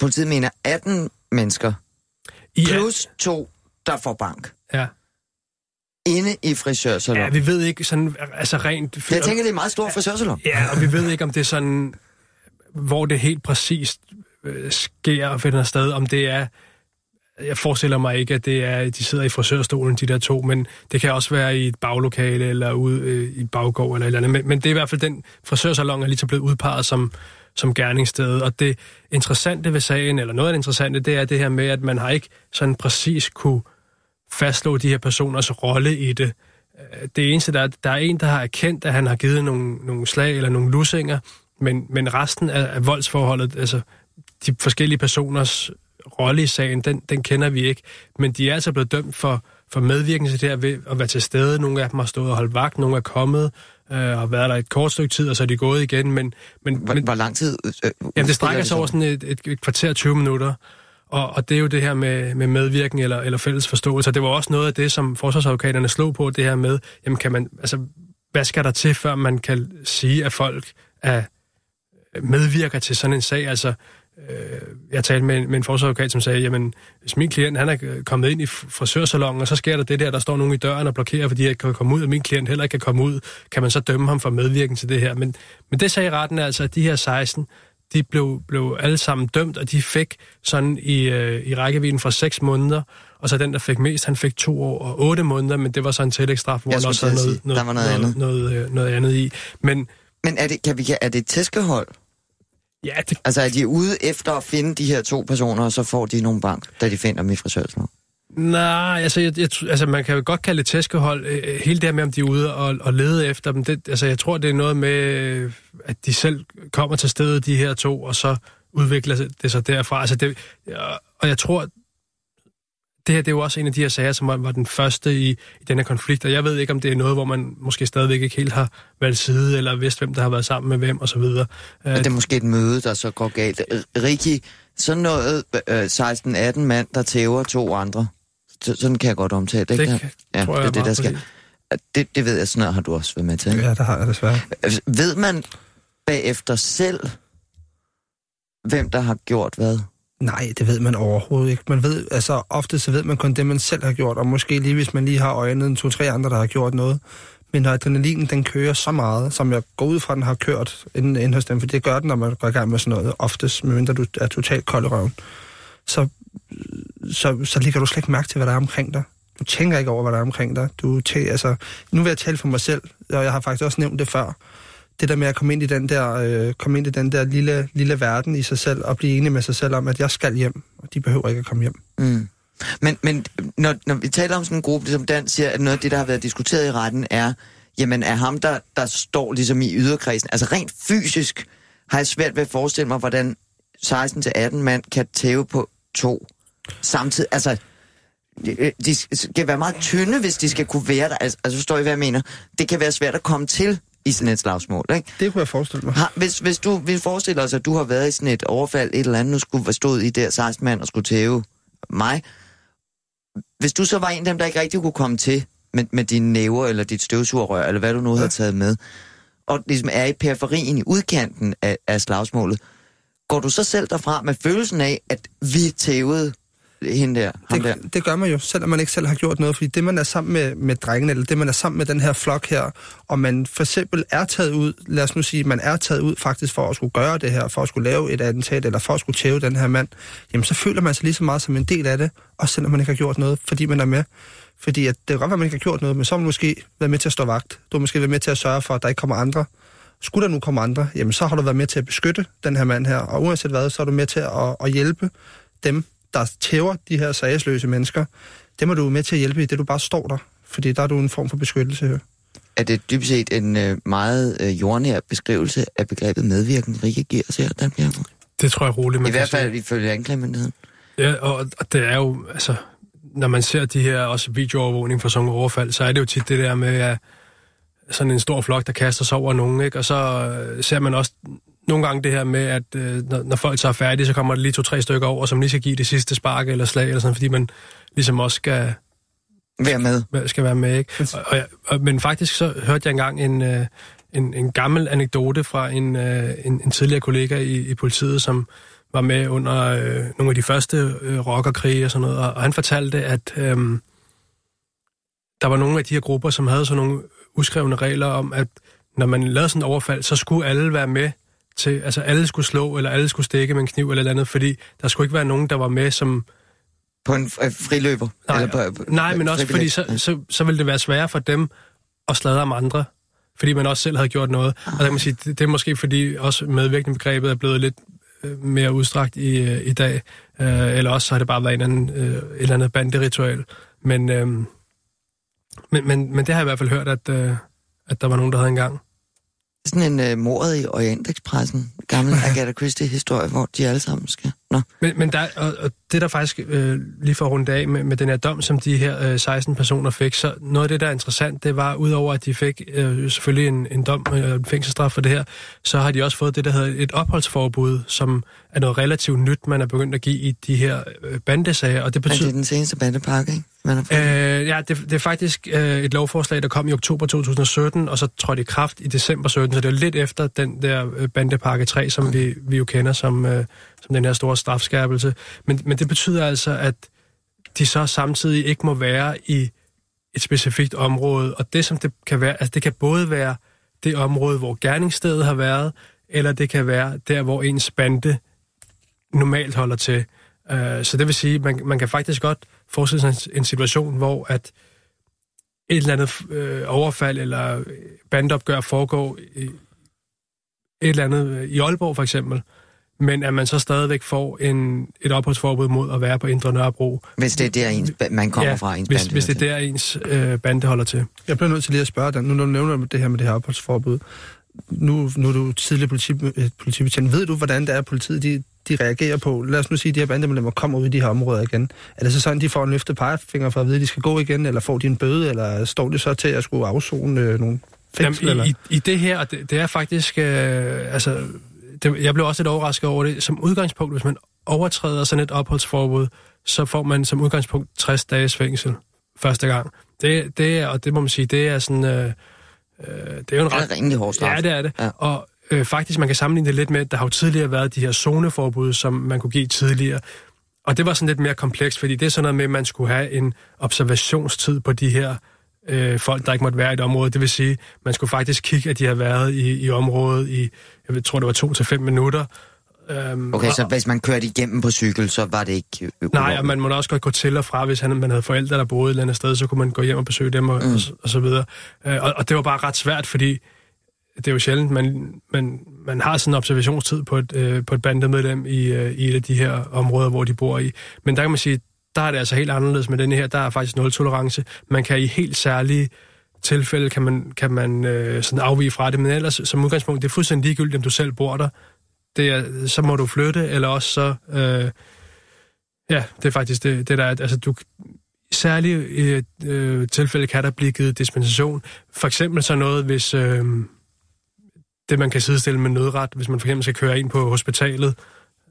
politiet mener 18 mennesker,
I
plus to, der får bank,
Ja.
inde i frisørsalon.
ja, vi ved ikke sådan, altså rent...
Jeg tænker, det er en meget stor frisørsalon.
Ja, og vi ved ikke, om det er sådan, hvor det helt præcist øh, sker og finder sted, om det er... Jeg forestiller mig ikke, at det er, de sidder i frisørstolen, de der to, men det kan også være i et baglokale eller ude øh, i baggård eller et eller andet. Men, men det er i hvert fald den frisørsalon, er lige så blevet udpeget som, som gerningssted. Og det interessante ved sagen, eller noget af det interessante, det er det her med, at man har ikke sådan præcis kunne fastslå de her personers rolle i det. Øh, det eneste, der er, der er en, der har erkendt, at han har givet nogle, nogle slag eller nogle lussinger, men, men resten af, af voldsforholdet, altså de forskellige personers rolle i sagen, den, den kender vi ikke. Men de er altså blevet dømt for, for medvirkning til det her ved at være til stede. Nogle af dem har stået og holdt vagt, nogle er kommet øh, og været der et kort stykke tid, og så er de gået igen. Men, men,
Hvor,
men
hvor lang tid øh,
Jamen, det strækker sig over sådan et, et, et kvarter 20 minutter. Og, og det er jo det her med, med medvirkning eller, eller fælles forståelse. Og det var også noget af det, som forsvarsadvokaterne slog på, det her med, jamen kan man, altså, hvad skal der til, før man kan sige, at folk er, medvirker til sådan en sag? Altså, øh, jeg talte med, en- med en forsvarsadvokat, som sagde, jamen, hvis min klient han er kommet ind i frisørsalongen, og så sker der det der, der står nogen i døren og blokerer, fordi jeg ikke kan komme ud, og min klient heller ikke kan komme ud, kan man så dømme ham for medvirken til det her? Men, men det sagde retten altså, at de her 16, de blev, blev alle sammen dømt, og de fik sådan i, øh, i rækkevidden fra 6 måneder, og så den, der fik mest, han fik to år og 8 måneder, men det var så en tillægsstraf, hvor
skulle
også havde noget,
der var noget andet.
noget, noget, øh, noget andet i. Men
Men er det, kan vi, er det et tæskehold?
Ja, det,
Altså er de ude efter at finde de her to personer, og så får de nogle bank, da de finder dem i frisørsalon?
Nej, altså, jeg, jeg, altså man kan jo godt kalde det tæskehold. Øh, Hele det her med, om de er ude og, og lede efter dem, det, altså jeg tror, det er noget med, øh, at de selv kommer til stedet, de her to, og så udvikler det sig derfra. Altså det, og jeg tror, det her det er jo også en af de her sager, som var, var den første i, i denne konflikt, og jeg ved ikke, om det er noget, hvor man måske stadigvæk ikke helt har valgt side, eller vidst, hvem der har været sammen med hvem, og så videre. Øh,
Er det måske et møde, der så går galt? R- Ricky, sådan noget øh, 16-18 mand, der tæver to andre. Så, sådan kan jeg godt omtale det,
Det
ikke?
kan-
ja,
tror
det
jeg
er det, der skal.
præcis.
Det, det ved jeg, sådan noget har du også været med til.
Ja, det har jeg desværre.
Ved man bagefter selv, hvem der har gjort hvad?
Nej, det ved man overhovedet ikke. Man ved, altså ofte så ved man kun det, man selv har gjort, og måske lige hvis man lige har øjnet en to-tre andre, der har gjort noget. Men når adrenalinen den kører så meget, som jeg går ud fra, den har kørt inden, inden hos dem, for det gør den, når man går i gang med sådan noget, oftest, medmindre du er totalt kold i røven, så, så, så ligger du slet ikke mærke til, hvad der er omkring dig. Du tænker ikke over, hvad der er omkring dig. Du tæ- altså, nu vil jeg tale for mig selv, og jeg har faktisk også nævnt det før. Det der med at komme ind i den der, øh, komme ind i den der lille, lille verden i sig selv, og blive enig med sig selv om, at jeg skal hjem, og de behøver ikke at komme hjem.
Mm. Men, men når, når vi taler om sådan en gruppe, som Dan siger, at noget af det, der har været diskuteret i retten, er, jamen er ham, der, der står ligesom i yderkredsen, altså rent fysisk har jeg svært ved at forestille mig, hvordan 16-18 mand kan tæve på to samtidig. Altså, øh, de, skal være meget tynde, hvis de skal kunne være der. Altså, altså forstår I, hvad jeg mener? Det kan være svært at komme til i sådan et slagsmål, ikke?
Det kunne jeg forestille mig.
Har, hvis, hvis du vi forestiller os, at du har været i sådan et overfald, et eller andet, nu skulle være stået i der 16 mand og skulle tæve mig. Hvis du så var en af dem, der ikke rigtig kunne komme til med, med dine næver eller dit støvsugerrør, eller hvad du nu ja. havde taget med, og ligesom er i periferien, i udkanten af, af slagsmålet, går du så selv derfra med følelsen af, at vi tævede hende der, ham der?
Det, det gør man jo, selvom man ikke selv har gjort noget, fordi det, man er sammen med, med drengen, eller det, man er sammen med den her flok her, og man for eksempel er taget ud, lad os nu sige, man er taget ud faktisk for at skulle gøre det her, for at skulle lave et attentat, eller for at skulle tæve den her mand, jamen så føler man sig lige så meget som en del af det, også selvom man ikke har gjort noget, fordi man er med. Fordi at det kan godt være, at man ikke har gjort noget, men så har man måske været med til at stå vagt. Du har måske været med til at sørge for, at der ikke kommer andre. Skulle der nu komme andre, jamen så har du været med til at beskytte den her mand her, og uanset hvad, så er du med til at, at hjælpe dem, der tæver de her sagsløse mennesker. Dem er du med til at hjælpe i det, du bare står der, fordi der er du en form for beskyttelse her.
Er det dybest set en øh, meget øh, jordnær beskrivelse af begrebet medvirkning, Rikke giver os her, Dan Bjerg?
Det tror jeg roligt, man
I hvert fald ifølge anklagemyndigheden.
Ja, og, og det er jo, altså, når man ser de her også videoovervågning for sådan nogle overfald, så er det jo tit det der med, at sådan en stor flok, der kaster sig over nogen, ikke? Og så øh, ser man også nogle gange det her med, at øh, når, når folk så er færdige, så kommer der lige to-tre stykker over, som lige skal give det sidste spark eller slag, eller sådan, fordi man ligesom også skal,
Vær med.
skal være med, ikke? Og, og, og, men faktisk så hørte jeg engang en, øh, en, en gammel anekdote fra en, øh, en, en tidligere kollega i, i politiet, som var med under øh, nogle af de første øh, rockerkrige og sådan noget, og, og han fortalte, at øh, der var nogle af de her grupper, som havde sådan nogle uskrevne regler om, at når man lavede sådan et overfald, så skulle alle være med til, altså alle skulle slå, eller alle skulle stikke med en kniv eller et eller andet, fordi der skulle ikke være nogen, der var med som
På en friløber?
Nej,
eller på,
nej men også fordi så, så, så ville det være sværere for dem at sladre om andre, fordi man også selv havde gjort noget. Og der kan man sige, det, det er måske fordi også medvirkende begrebet er blevet lidt øh, mere udstrakt i, øh, i dag, øh, eller også har det bare været en anden, øh, et eller andet banderitual. Men, øh, men, men, men det har jeg i hvert fald hørt, at, øh, at der var nogen, der havde engang.
Sådan en uh, mordet i Orientekspressen, gammel *laughs* Agatha Christie-historie, hvor de alle sammen skal... Nå,
Men, men der, og, og det der faktisk, øh, lige for at runde af med, med den her dom, som de her øh, 16 personer fik, så noget af det, der er interessant, det var, udover at de fik øh, selvfølgelig en, en dom og en fængselsstraf for det her, så har de også fået det, der hedder et opholdsforbud, som er noget relativt nyt, man er begyndt at give i de her øh, bandesager, og det
det
betyder...
er den seneste bandepakke, ikke? Man har fået.
Øh, ja, det, det er faktisk øh, et lovforslag, der kom i oktober 2017, og så trådte i kraft i december 17, så det er lidt efter den der øh, bandepakke 3, som vi, vi jo kender som, øh, som den her store strafskærpelse. Men, men det betyder altså, at de så samtidig ikke må være i et specifikt område, og det som det kan være, altså det kan både være det område, hvor gerningsstedet har været, eller det kan være der, hvor ens bande normalt holder til. Øh, så det vil sige, man, man kan faktisk godt forestille sig en, situation, hvor at et eller andet øh, overfald eller bandopgør foregår i et eller andet øh, i Aalborg for eksempel, men at man så stadigvæk får en, et opholdsforbud mod at være på Indre Nørrebro,
Hvis det er der, ens, man kommer
ja,
fra, ens
hvis, hvis det er der, ens øh, bande holder til.
Jeg bliver nødt til lige at spørge dig, nu når du nævner det her med det her opholdsforbud. Nu, nu er du tidligere politi, øh, politibetjent. Ved du, hvordan det er, at politiet de, de reagerer på? Lad os nu sige, at de her bandemedlemmer kommer ud i de her områder igen. Er det så sådan, de får en løftet pegefinger for at vide, at de skal gå igen, eller får de en bøde, eller står de så til at skulle afzone øh, nogle fængsel?
Jamen,
eller?
i, i, I det her, og det, det er faktisk... Øh, altså, det, jeg blev også lidt overrasket over det. Som udgangspunkt, hvis man overtræder sådan et opholdsforbud, så får man som udgangspunkt 60 dages fængsel første gang. Det, det er, og det må man sige, det er sådan... Øh, øh, det er jo en
Det er
ret...
rimelig hård straf.
Ja, det er det.
Ja.
Og øh, faktisk, man kan sammenligne det lidt med, at der har jo tidligere været de her zoneforbud, som man kunne give tidligere. Og det var sådan lidt mere komplekst, fordi det er sådan noget med, at man skulle have en observationstid på de her øh, folk, der ikke måtte være i et område. Det vil sige, man skulle faktisk kigge, at de har været i, i området i, jeg tror det var to til fem minutter. Øhm,
Okay,
og-
så hvis man kørte igennem på cykel, så var det ikke øh,
Nej,
ulovligt.
og man må da også godt gå til og fra, hvis han, man havde forældre, der boede et eller andet sted, så kunne man gå hjem og besøge dem og, mm. og, og så videre. Øh, og, og det var bare ret svært, fordi det er jo sjældent, man, man, man har sådan en observationstid på et, øh, på et bandemedlem i, øh, i et af de her områder, hvor de bor i. Men der kan man sige, der er det altså helt anderledes med denne her. Der er faktisk nul tolerance. Man kan i helt særlige tilfælde, kan man, kan man øh, sådan afvige fra det, men ellers som udgangspunkt, det er fuldstændig ligegyldigt, om du selv bor der. Det er, så må du flytte, eller også så... Øh, ja, det er faktisk det, det der er, altså du, i særlige øh, øh, tilfælde kan der blive givet dispensation. For eksempel så noget, hvis øh, det man kan sidestille med nødret, hvis man for eksempel skal køre ind på hospitalet,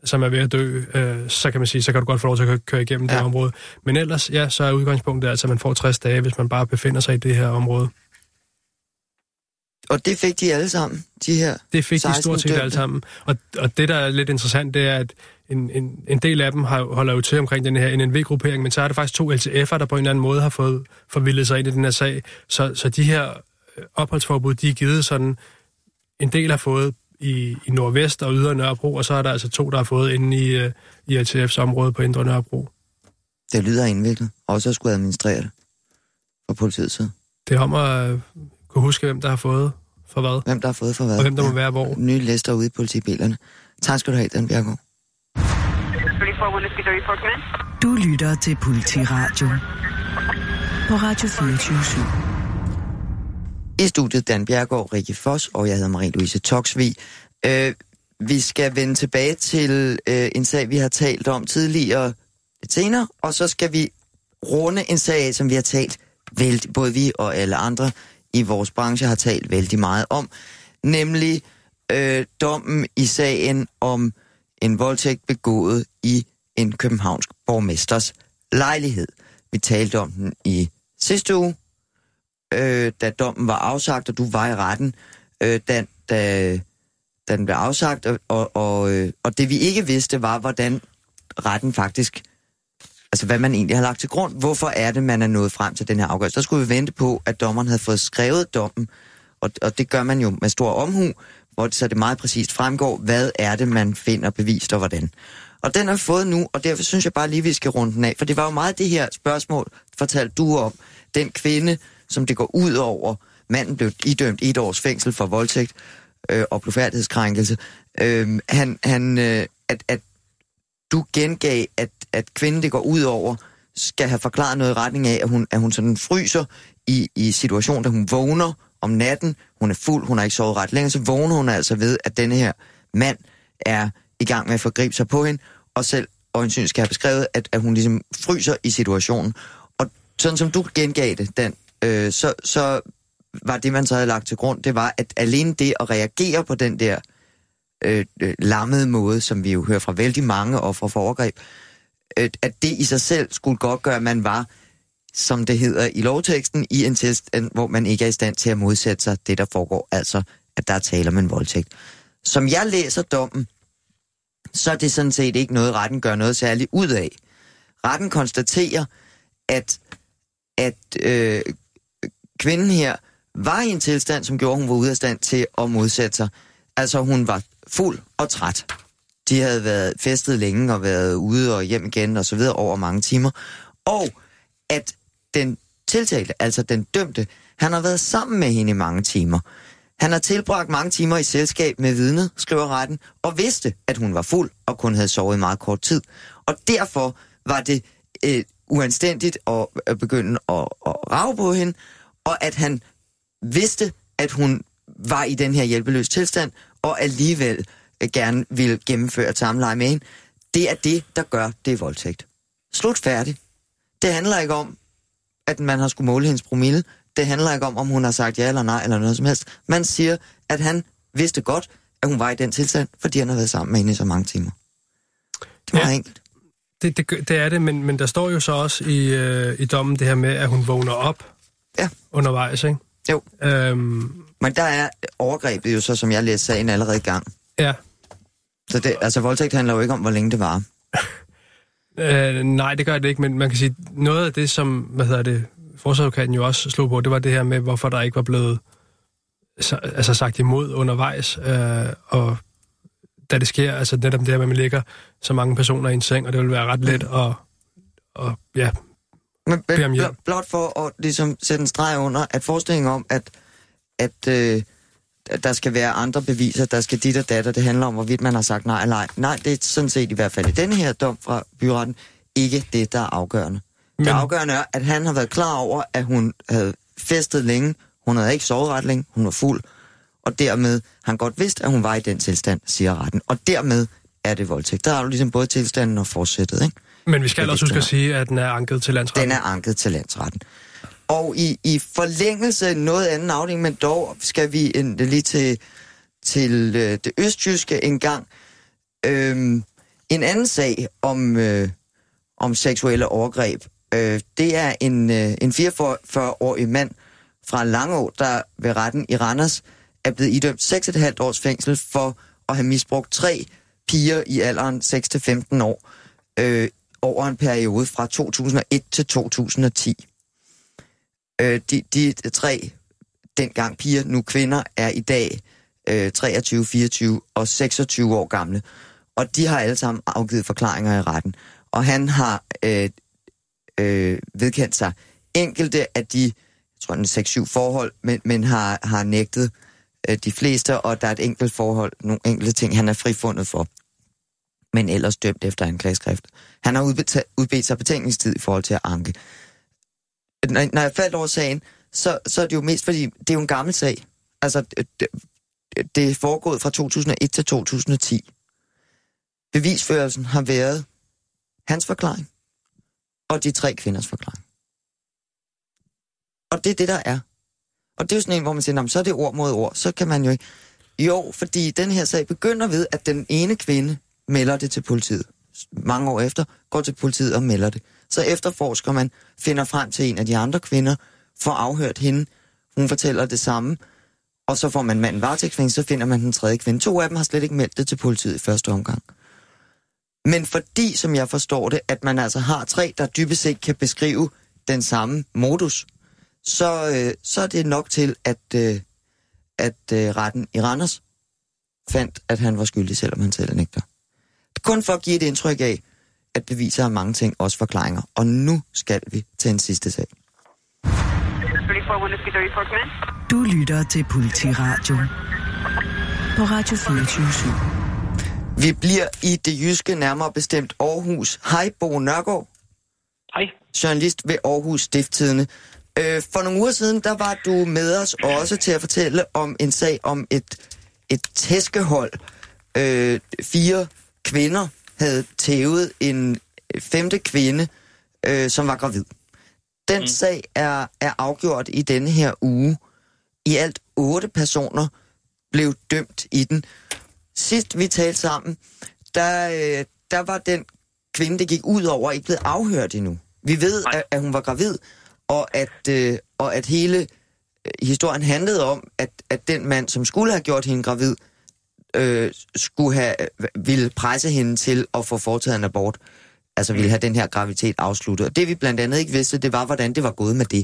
som er ved at dø, øh, så kan man sige, så kan du godt få lov til at køre, køre igennem ja. det område. Men ellers, ja, så er udgangspunktet altså, at man får 60 dage, hvis man bare befinder sig i det her område.
Og det fik de alle sammen, de her
Det fik de
16
stort set
dømte.
alle sammen. Og, og det, der er lidt interessant, det er, at en, en, en del af dem har, holder jo til omkring den her NNV-gruppering, men så er der faktisk to LTF'er, der på en eller anden måde har fået forvildet sig ind i den her sag. Så, så de her øh, opholdsforbud, de er givet sådan, en del har fået i, i Nordvest og Ydre Nørrebro, og så er der altså to, der har fået inde i, øh, i LTF's område på Indre Nørrebro.
Det lyder indviklet. Også at skulle administrere det fra politiets side.
Det er om at øh, kunne huske, hvem der har fået for hvad,
Hvem der har fået for hvad.
og hvem der må være hvor.
Nye lister ude i politibilerne. Tak skal du have, Dan Bjergård.
34 Whiskey 34 command.
Du lytter til Politiradio på Radio 24
i studiet Dan Bjergård, Rikke Foss, og jeg hedder Marie-Louise Toksvig. Øh, vi skal vende tilbage til øh, en sag, vi har talt om tidligere lidt senere, og så skal vi runde en sag som vi har talt vældig, både vi og alle andre i vores branche har talt vældig meget om, nemlig øh, dommen i sagen om en voldtægt begået i en københavnsk borgmesters lejlighed. Vi talte om den i sidste uge, øh, da dommen var afsagt, og du var i retten, øh, da, da, da den blev afsagt, og, og, og, øh, og det vi ikke vidste var, hvordan retten faktisk, altså hvad man egentlig har lagt til grund. Hvorfor er det, man er nået frem til den her afgørelse? Der skulle vi vente på, at dommeren havde fået skrevet dommen, og, og det gør man jo med stor omhu, hvor det, så det meget præcist fremgår, hvad er det, man finder bevist og hvordan. Og den har vi fået nu, og derfor synes jeg bare lige, vi skal runde den af. For det var jo meget det her spørgsmål, fortalte du om. Den kvinde, som det går ud over. Manden blev idømt et års fængsel for voldtægt øh, og blufærdighedskrænkelse. Øh, han, han, øh, at, at du gengav, at, at kvinden, det går ud over, skal have forklaret noget i retning af, at hun, at hun sådan fryser i, i situationen, da hun vågner om natten. Hun er fuld, hun har ikke sovet ret længe, så vågner hun altså ved, at denne her mand er i gang med at forgribe sig på hende, og selv øjensynligt skal have beskrevet, at, at hun ligesom fryser i situationen. Og sådan som du gengav det, Dan, øh, så, så var det, man så havde lagt til grund, det var, at alene det at reagere på den der øh, øh, lammede måde, som vi jo hører fra vældig mange ofre for overgreb, øh, at det i sig selv skulle godt gøre, at man var, som det hedder i lovteksten, i en tilstand, hvor man ikke er i stand til at modsætte sig det, der foregår, altså at der er tale om en voldtægt. Som jeg læser dommen, så er det sådan set ikke noget, retten gør noget særligt ud af. Retten konstaterer, at, at øh, kvinden her var i en tilstand, som gjorde, at hun var ude af stand til at modsætte sig. Altså hun var fuld og træt. De havde været festet længe og været ude og hjem igen og så videre over mange timer. Og at den tiltalte, altså den dømte, han har været sammen med hende i mange timer. Han har tilbragt mange timer i selskab med vidnet, skriver retten, og vidste, at hun var fuld og kun havde sovet i meget kort tid. Og derfor var det øh, uanstændigt at, at begynde at, at rave på hende, og at han vidste, at hun var i den her hjælpeløse tilstand, og alligevel øh, gerne ville gennemføre et samleje med hende. Det er det, der gør det er voldtægt. Slut færdig. Det handler ikke om, at man har skulle måle hendes promille. Det handler ikke om, om hun har sagt ja eller nej eller noget som helst. Man siger, at han vidste godt, at hun var i den tilstand, fordi han har været sammen med hende i så mange timer. Det var ja.
Ja.
enkelt.
Det, det, det er det, men, men der står jo så også i, øh, i dommen det her med, at hun vågner op
Ja.
undervejs, ikke?
Jo.
Øhm,
Men der er overgrebet jo så, som jeg læste sagen, allerede i gang.
ja.
Så det, altså voldtægt handler jo ikke om, hvor længe det var. *laughs*
Øh, nej, det gør det ikke, men man kan sige, noget af det, som, hvad hedder det, forsvarsadvokaten jo også slog på, det var det her med, hvorfor der ikke var blevet så, altså sagt imod undervejs, øh, og da det sker, altså netop det her med, at man ligger så mange personer i en seng, og det vil være ret let at, og, ja,
Men
om
bl- blot for at ligesom sætte en streg under, at forestillingen om, at, at øh, der skal være andre beviser, der skal dit og datter, det handler om, hvorvidt man har sagt nej eller ej. Nej, det er sådan set i hvert fald i denne her dom fra byretten ikke det, der er afgørende. Men...
Men-
Det afgørende er, at han har været klar over, at hun havde festet længe. Hun havde ikke sovet ret længe. Hun var fuld. Og dermed han godt vidst, at hun var i den tilstand, siger retten. Og dermed er det voldtægt. Der har du ligesom både tilstanden og forsættet, ikke?
Men vi skal også huske at sige, at den er anket til landsretten.
Den er anket til landsretten. Og i, i forlængelse af noget anden afdeling, men dog skal vi en, lige til, til øh, det østjyske en gang. Øhm, en anden sag om, øh, om seksuelle overgreb. Øh, det er en, øh, en 44-årig mand fra Langå, der ved retten i Randers er blevet idømt 6,5 års fængsel for at have misbrugt tre piger i alderen 6-15 år øh, over en periode fra 2001 til 2010. Øh, de, de tre, dengang piger, nu kvinder, er i dag øh, 23, 24 og 26 år gamle. Og de har alle sammen afgivet forklaringer i retten. Og han har øh, øh, vedkendt sig enkelte af de, jeg tror, det er 6-7 forhold, men, men har, har nægtet øh, de fleste, og der er et enkelt forhold, nogle enkelte ting, han er frifundet for men ellers dømt efter anklageskrift. Han har udbedt sig betænkningstid i forhold til at anke. Når, når jeg faldt over sagen, så, så er det jo mest fordi, det er jo en gammel sag. Altså, det, det, er foregået fra 2001 til 2010. Bevisførelsen har været hans forklaring og de tre kvinders forklaring. Og det er det, der er. Og det er jo sådan en, hvor man siger, så er det ord mod ord. Så kan man jo ikke... Jo, fordi den her sag begynder ved, at den ene kvinde melder det til politiet. Mange år efter går til politiet og melder det. Så efterforsker man, finder frem til en af de andre kvinder, får afhørt hende. Hun fortæller det samme. Og så får man manden varetægtsfængsel, så finder man den tredje kvinde. To af dem har slet ikke meldt det til politiet i første omgang. Men fordi, som jeg forstår det, at man altså har tre, der dybest set kan beskrive den samme modus, så, øh, så er det nok til, at, øh, at øh, retten i Randers fandt, at han var skyldig, selvom han selv nægter. Kun for at give et indtryk af, at beviser har mange ting, også forklaringer. Og nu skal vi til en sidste sag.
34 Whiskey 34, come in.
Du lytter til Politiradio på Radio 24
Vi bliver i det jyske, nærmere bestemt Aarhus. Hej, Bo Nørgaard,
Hej.
journalist ved Aarhus Stifttidene. Øh, for nogle uger siden, der var du med os også til at fortælle om en sag om et, et tæskehold. Øh, fire kvinder havde tævet en femte kvinde, øh, som var gravid. Den mm. sag er, er afgjort i denne her uge. I alt otte personer blev dømt i den. Sidst vi talte sammen, der, øh, der var den kvinde, det gik ud over, ikke blevet afhørt endnu. Vi ved, at, at hun var gravid, og at, øh, og at hele øh, historien handlede om, at, at den mand, som skulle have gjort hende gravid, øh, skulle have øh, ville presse hende til at få foretaget en abort. Altså ville have den her graviditet afsluttet. Og det vi blandt andet ikke vidste, det var, hvordan det var gået med det.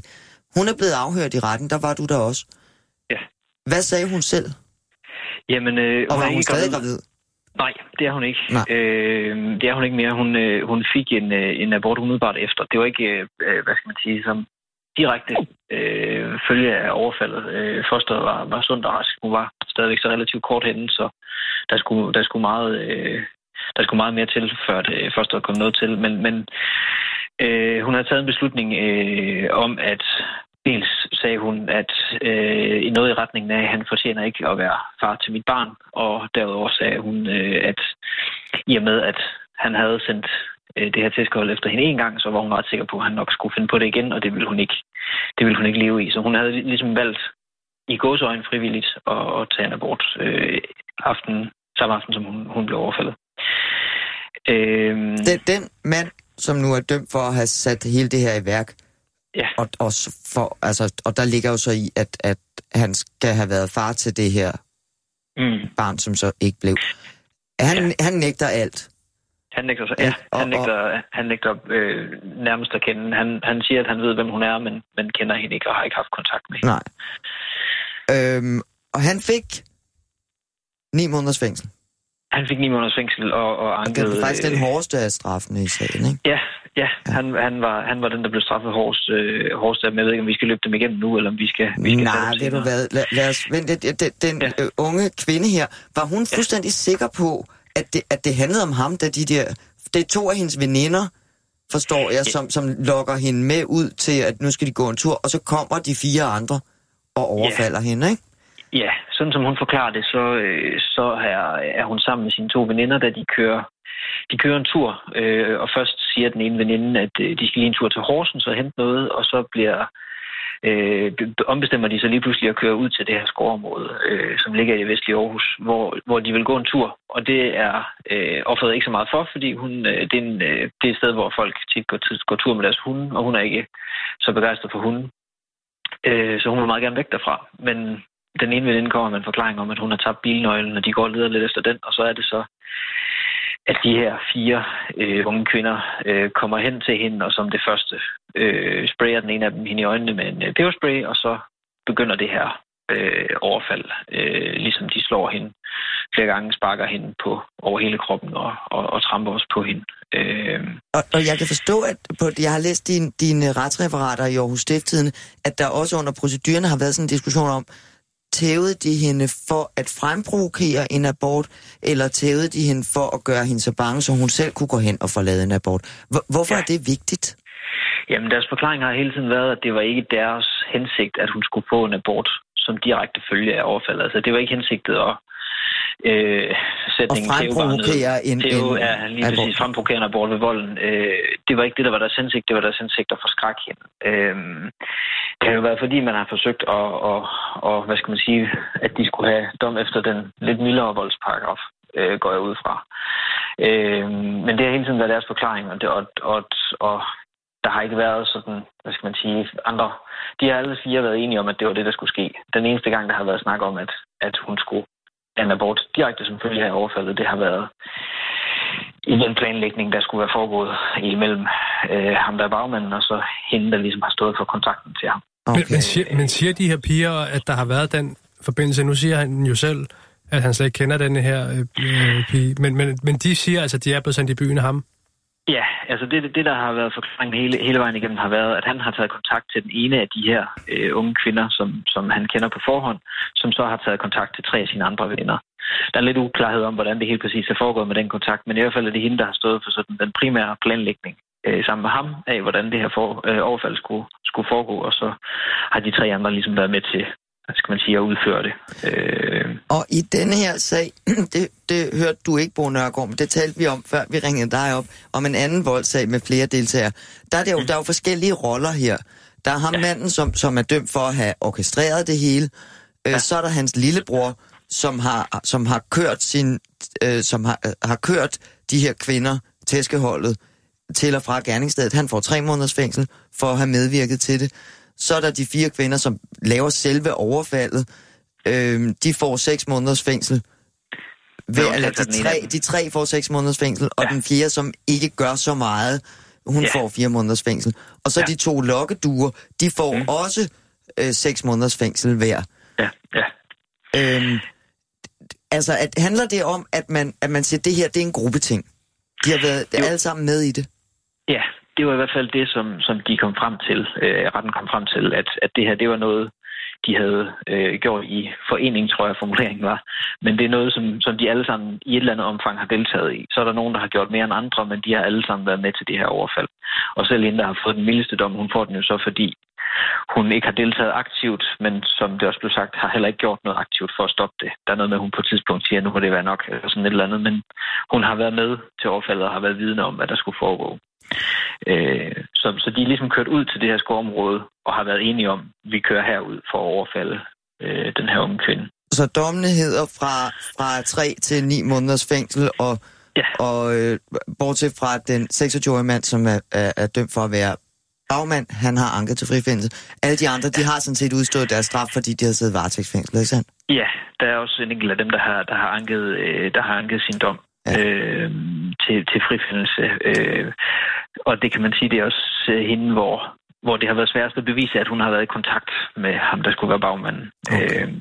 Hun er blevet afhørt i retten, der var du der også.
Ja.
Hvad sagde hun selv?
Jamen, øh,
Og
hun
var hun
ikke
stadig
gravid.
gravid?
Nej, det er hun ikke.
Nej.
Øh, det er hun ikke mere. Hun, øh, hun fik en, øh, en abort umiddelbart efter. Det var ikke, øh, hvad skal man sige, som direkte øh, følge af overfaldet. Øh, fosteret var, var sundt og rask. Hun var stadigvæk så relativt kort henne, så der skulle, der skulle meget... Øh, der skulle meget mere til, før det fosteret kom noget til. Men, men øh, hun har taget en beslutning øh, om, at dels sagde hun, at øh, i noget i retningen af, at han fortjener ikke at være far til mit barn. Og derudover sagde hun, øh, at i og med, at han havde sendt det her testkold efter hende en gang, så var hun ret sikker på, at han nok skulle finde på det igen, og det ville hun ikke, det ville hun ikke leve i. Så hun havde ligesom valgt i gåsøjne frivilligt at, at tage en abort øh, aften, samme aften, som hun, hun blev overfaldet. Øhm,
Den, den mand, som nu er dømt for at have sat hele det her i værk,
ja,
og, og, for, altså, og der ligger jo så i, at, at han skal have været far til det her
mm,
barn, som så ikke blev. Han, ja. han nægter alt.
Han nægter, så,
Ja,
ja,
og-
han nægter, han nægter øh, nærmest at kende. Han, han siger, at han ved, hvem hun er, men, men kender hende ikke og har ikke haft kontakt med hende.
Nej. Øhm, og han fik ni måneders fængsel.
Han fik ni måneders fængsel og, og
Og det
ankede...
var faktisk den
øh,
hårdeste af straffene i sagen, ikke?
Ja, ja, Han, han, var, han var den, der blev straffet hårdest, øh, hårdest af dem. Jeg ved ikke, om vi skal løbe dem igennem nu, eller om vi skal... Vi skal
Nej, ved du hvad, lad, lad os vente. Den, den
Ja.
øh, unge kvinde her, var hun fuldstændig sikker på, at det, at det handlede om ham, da de der... Det er to af hendes veninder, forstår jeg, som, som lokker hende med ud til, at nu skal de gå en tur, og så kommer de fire andre og overfalder yeah. hende, ikke?
Ja, sådan som hun forklarer det, så, øh, så er, er hun sammen med sine to veninder, da de kører, de kører en tur. Øh, og først siger den ene veninde, at øh, de skal lige en tur til Horsens og hente noget, og så bliver øh, ombestemmer de sig lige pludselig at køre ud til det her skovområde, øh, som ligger i det vestlige Aarhus, hvor, hvor de vil gå en tur. Og det er øh, offeret ikke så meget for, fordi hun, øh, det, er en, øh, det er et sted, hvor folk tit går, går tur med deres hunde, og hun er ikke så begejstret for hunden. Øh, så hun vil meget gerne væk derfra. Men den ene veninde kommer med en forklaring om, at hun har tabt bilnøglen, og de går og leder lidt efter den, og så er det så, at de her fire øh, unge kvinder øh, kommer hen til hende, og som det første øh, sprayer den ene af dem hende i øjnene med en øh, peberspray, og så begynder det her øh, overfald, øh, ligesom de slår hende flere gange, sparker hende på over hele kroppen og, og, og tramper også på hende. Øh,
Og, og jeg kan forstå, at på, jeg har læst din, dine retsreferater i Aarhus Stifttiden, at der også under proceduren har været sådan en diskussion om, tævede de hende for at fremprovokere en abort, eller tævede de hende for at gøre hende så bange, så hun selv kunne gå hen og forlade en abort? Hvor, hvorfor
Ja.
er det vigtigt?
Jamen, deres forklaring har hele tiden været, at det var ikke deres hensigt, at hun skulle få en abort som direkte følge af overfaldet. Altså, det var ikke hensigtet at øh, sætte
Og fremprovokere en- en
er lige
abort.
præcis fremprovokere en abort ved volden. Øh, det var ikke det, der var deres hensigt. Det var deres hensigt at forskrække hende. Øh, det har jo været, fordi man har forsøgt at, og, og, hvad skal man sige, at de skulle have dom efter den lidt mildere voldsparagraf, øh, går jeg ud fra. Øh, men det har hele tiden været deres forklaring, og, det, og, og, og der har ikke været sådan, hvad skal man sige, andre... De har alle fire været enige om, at det var det, der skulle ske. Den eneste gang, der har været snak om, at, at hun skulle en abort direkte som følge af overfaldet, det har været i den planlægning, der skulle være foregået imellem øh, ham, der er bagmanden, og så hende, der ligesom har stået for kontakten til ham.
Men, men, siger, men siger de her piger, at der har været den forbindelse? Nu siger han jo selv, at han slet ikke kender denne her øh, pige. Men, men, men de siger altså, at de er blevet sendt i byen af ham.
Ja, altså det, det der har været forklaringen hele, hele vejen igennem, har været, at han har taget kontakt til den ene af de her øh, unge kvinder, som, som han kender på forhånd, som så har taget kontakt til tre af sine andre venner. Der er lidt uklarhed om, hvordan det helt præcis er foregået med den kontakt, men i hvert fald er det hende, der har stået for sådan den primære planlægning øh, sammen med ham af, hvordan det her for, øh, overfald skulle, skulle foregå, og så har de tre andre ligesom været med til, hvad skal man sige, at udføre det. Øh,
Og i denne her sag, *clears throat* det, det hørte du ikke, Bo Nørgaard, men det talte vi om, før vi ringede dig op, om en anden voldssag med flere deltagere. Der er, det jo, der er jo forskellige roller her. Der er ham ja. manden, som, som er dømt for at have orkestreret det hele. Øh, Så er der hans lillebror, som har, som har kørt sin, øh, som har, øh, har kørt de her kvinder, tæskeholdet, til og fra gerningsstedet. Han får tre måneders fængsel for at have medvirket til det. Så er der de fire kvinder, som laver selve overfaldet. Øh, de får seks måneders fængsel. Ved,
undtagelse
eller
af
de, tre, de tre får seks måneders fængsel, og
Ja.
den fjerde, som ikke gør så meget, hun
Ja.
får fire måneders fængsel. Og så
Ja.
de to lokkeduer, de får
Mm.
også øh, seks måneders fængsel hver.
ja, ja.
Øhm, altså, at, handler det om, at man, at man siger, at det her det er en gruppeting? De har været
Jo.
alle sammen med i det.
Ja, det var i hvert fald det, som, som de kom frem til, øh, retten kom frem til, at, at det her, det var noget, de havde øh, gjort i forening, tror jeg formuleringen var. Men det er noget, som, som de alle sammen i et eller andet omfang har deltaget i. Så er der nogen, der har gjort mere end andre, men de har alle sammen været med til det her overfald. Og selv hende, der har fået den mildeste dom, hun får den jo så, fordi hun ikke har deltaget aktivt, men som det også blev sagt, har heller ikke gjort noget aktivt for at stoppe det. Der er noget med, at hun på et tidspunkt siger, at nu må det være nok, eller sådan et eller andet, men hun har været med til overfaldet og har været vidne om, hvad der skulle foregå. Øh, så, så de er ligesom kørt ud til det her skovområde og har været enige om, at vi kører herud for at overfalde øh, den her unge kvinde.
Så dommene hedder fra, fra 3 til 9 måneders fængsel, og,
Ja.
og øh, bortset fra den 26-årige mand, som er, er, er dømt for at være bagmand, han har anket til frifindelse. Alle de andre, de har sådan set udstået deres straf, fordi de har siddet varetægtsfængsel, ikke sandt?
Ja, der er også en enkelt af dem, der har, der har, anket, øh, der har anket sin dom
Ja.
øh, til, til frifindelse. Øh, og det kan man sige, det er også øh, hende, hvor, hvor det har været sværest at bevise, at hun har været i kontakt med ham, der skulle være bagmanden.
Okay.
Øh,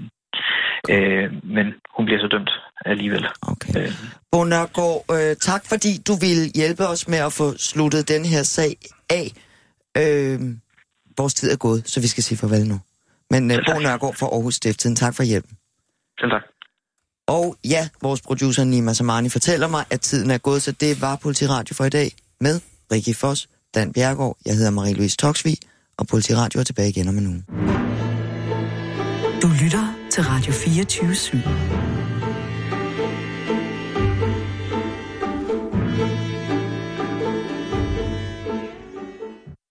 øh, men hun bliver så dømt alligevel.
Okay.
Øh,
Bo Nørgaard, øh, tak fordi du ville hjælpe os med at få sluttet den her sag af. Øh, vores tid er gået, så vi skal sige farvel nu. Men øh, Bo. Nørgaard fra Aarhus Stifttiden, tak for hjælpen.
selv tak.
Og ja, vores producer Nima Samani fortæller mig, at tiden er gået, så det var Politiradio for i dag med Rikke Foss, Dan Bjergård, jeg hedder Marie-Louise Toksvig, og Politiradio er tilbage igen om en uge.
Du lytter til Radio 24 /7.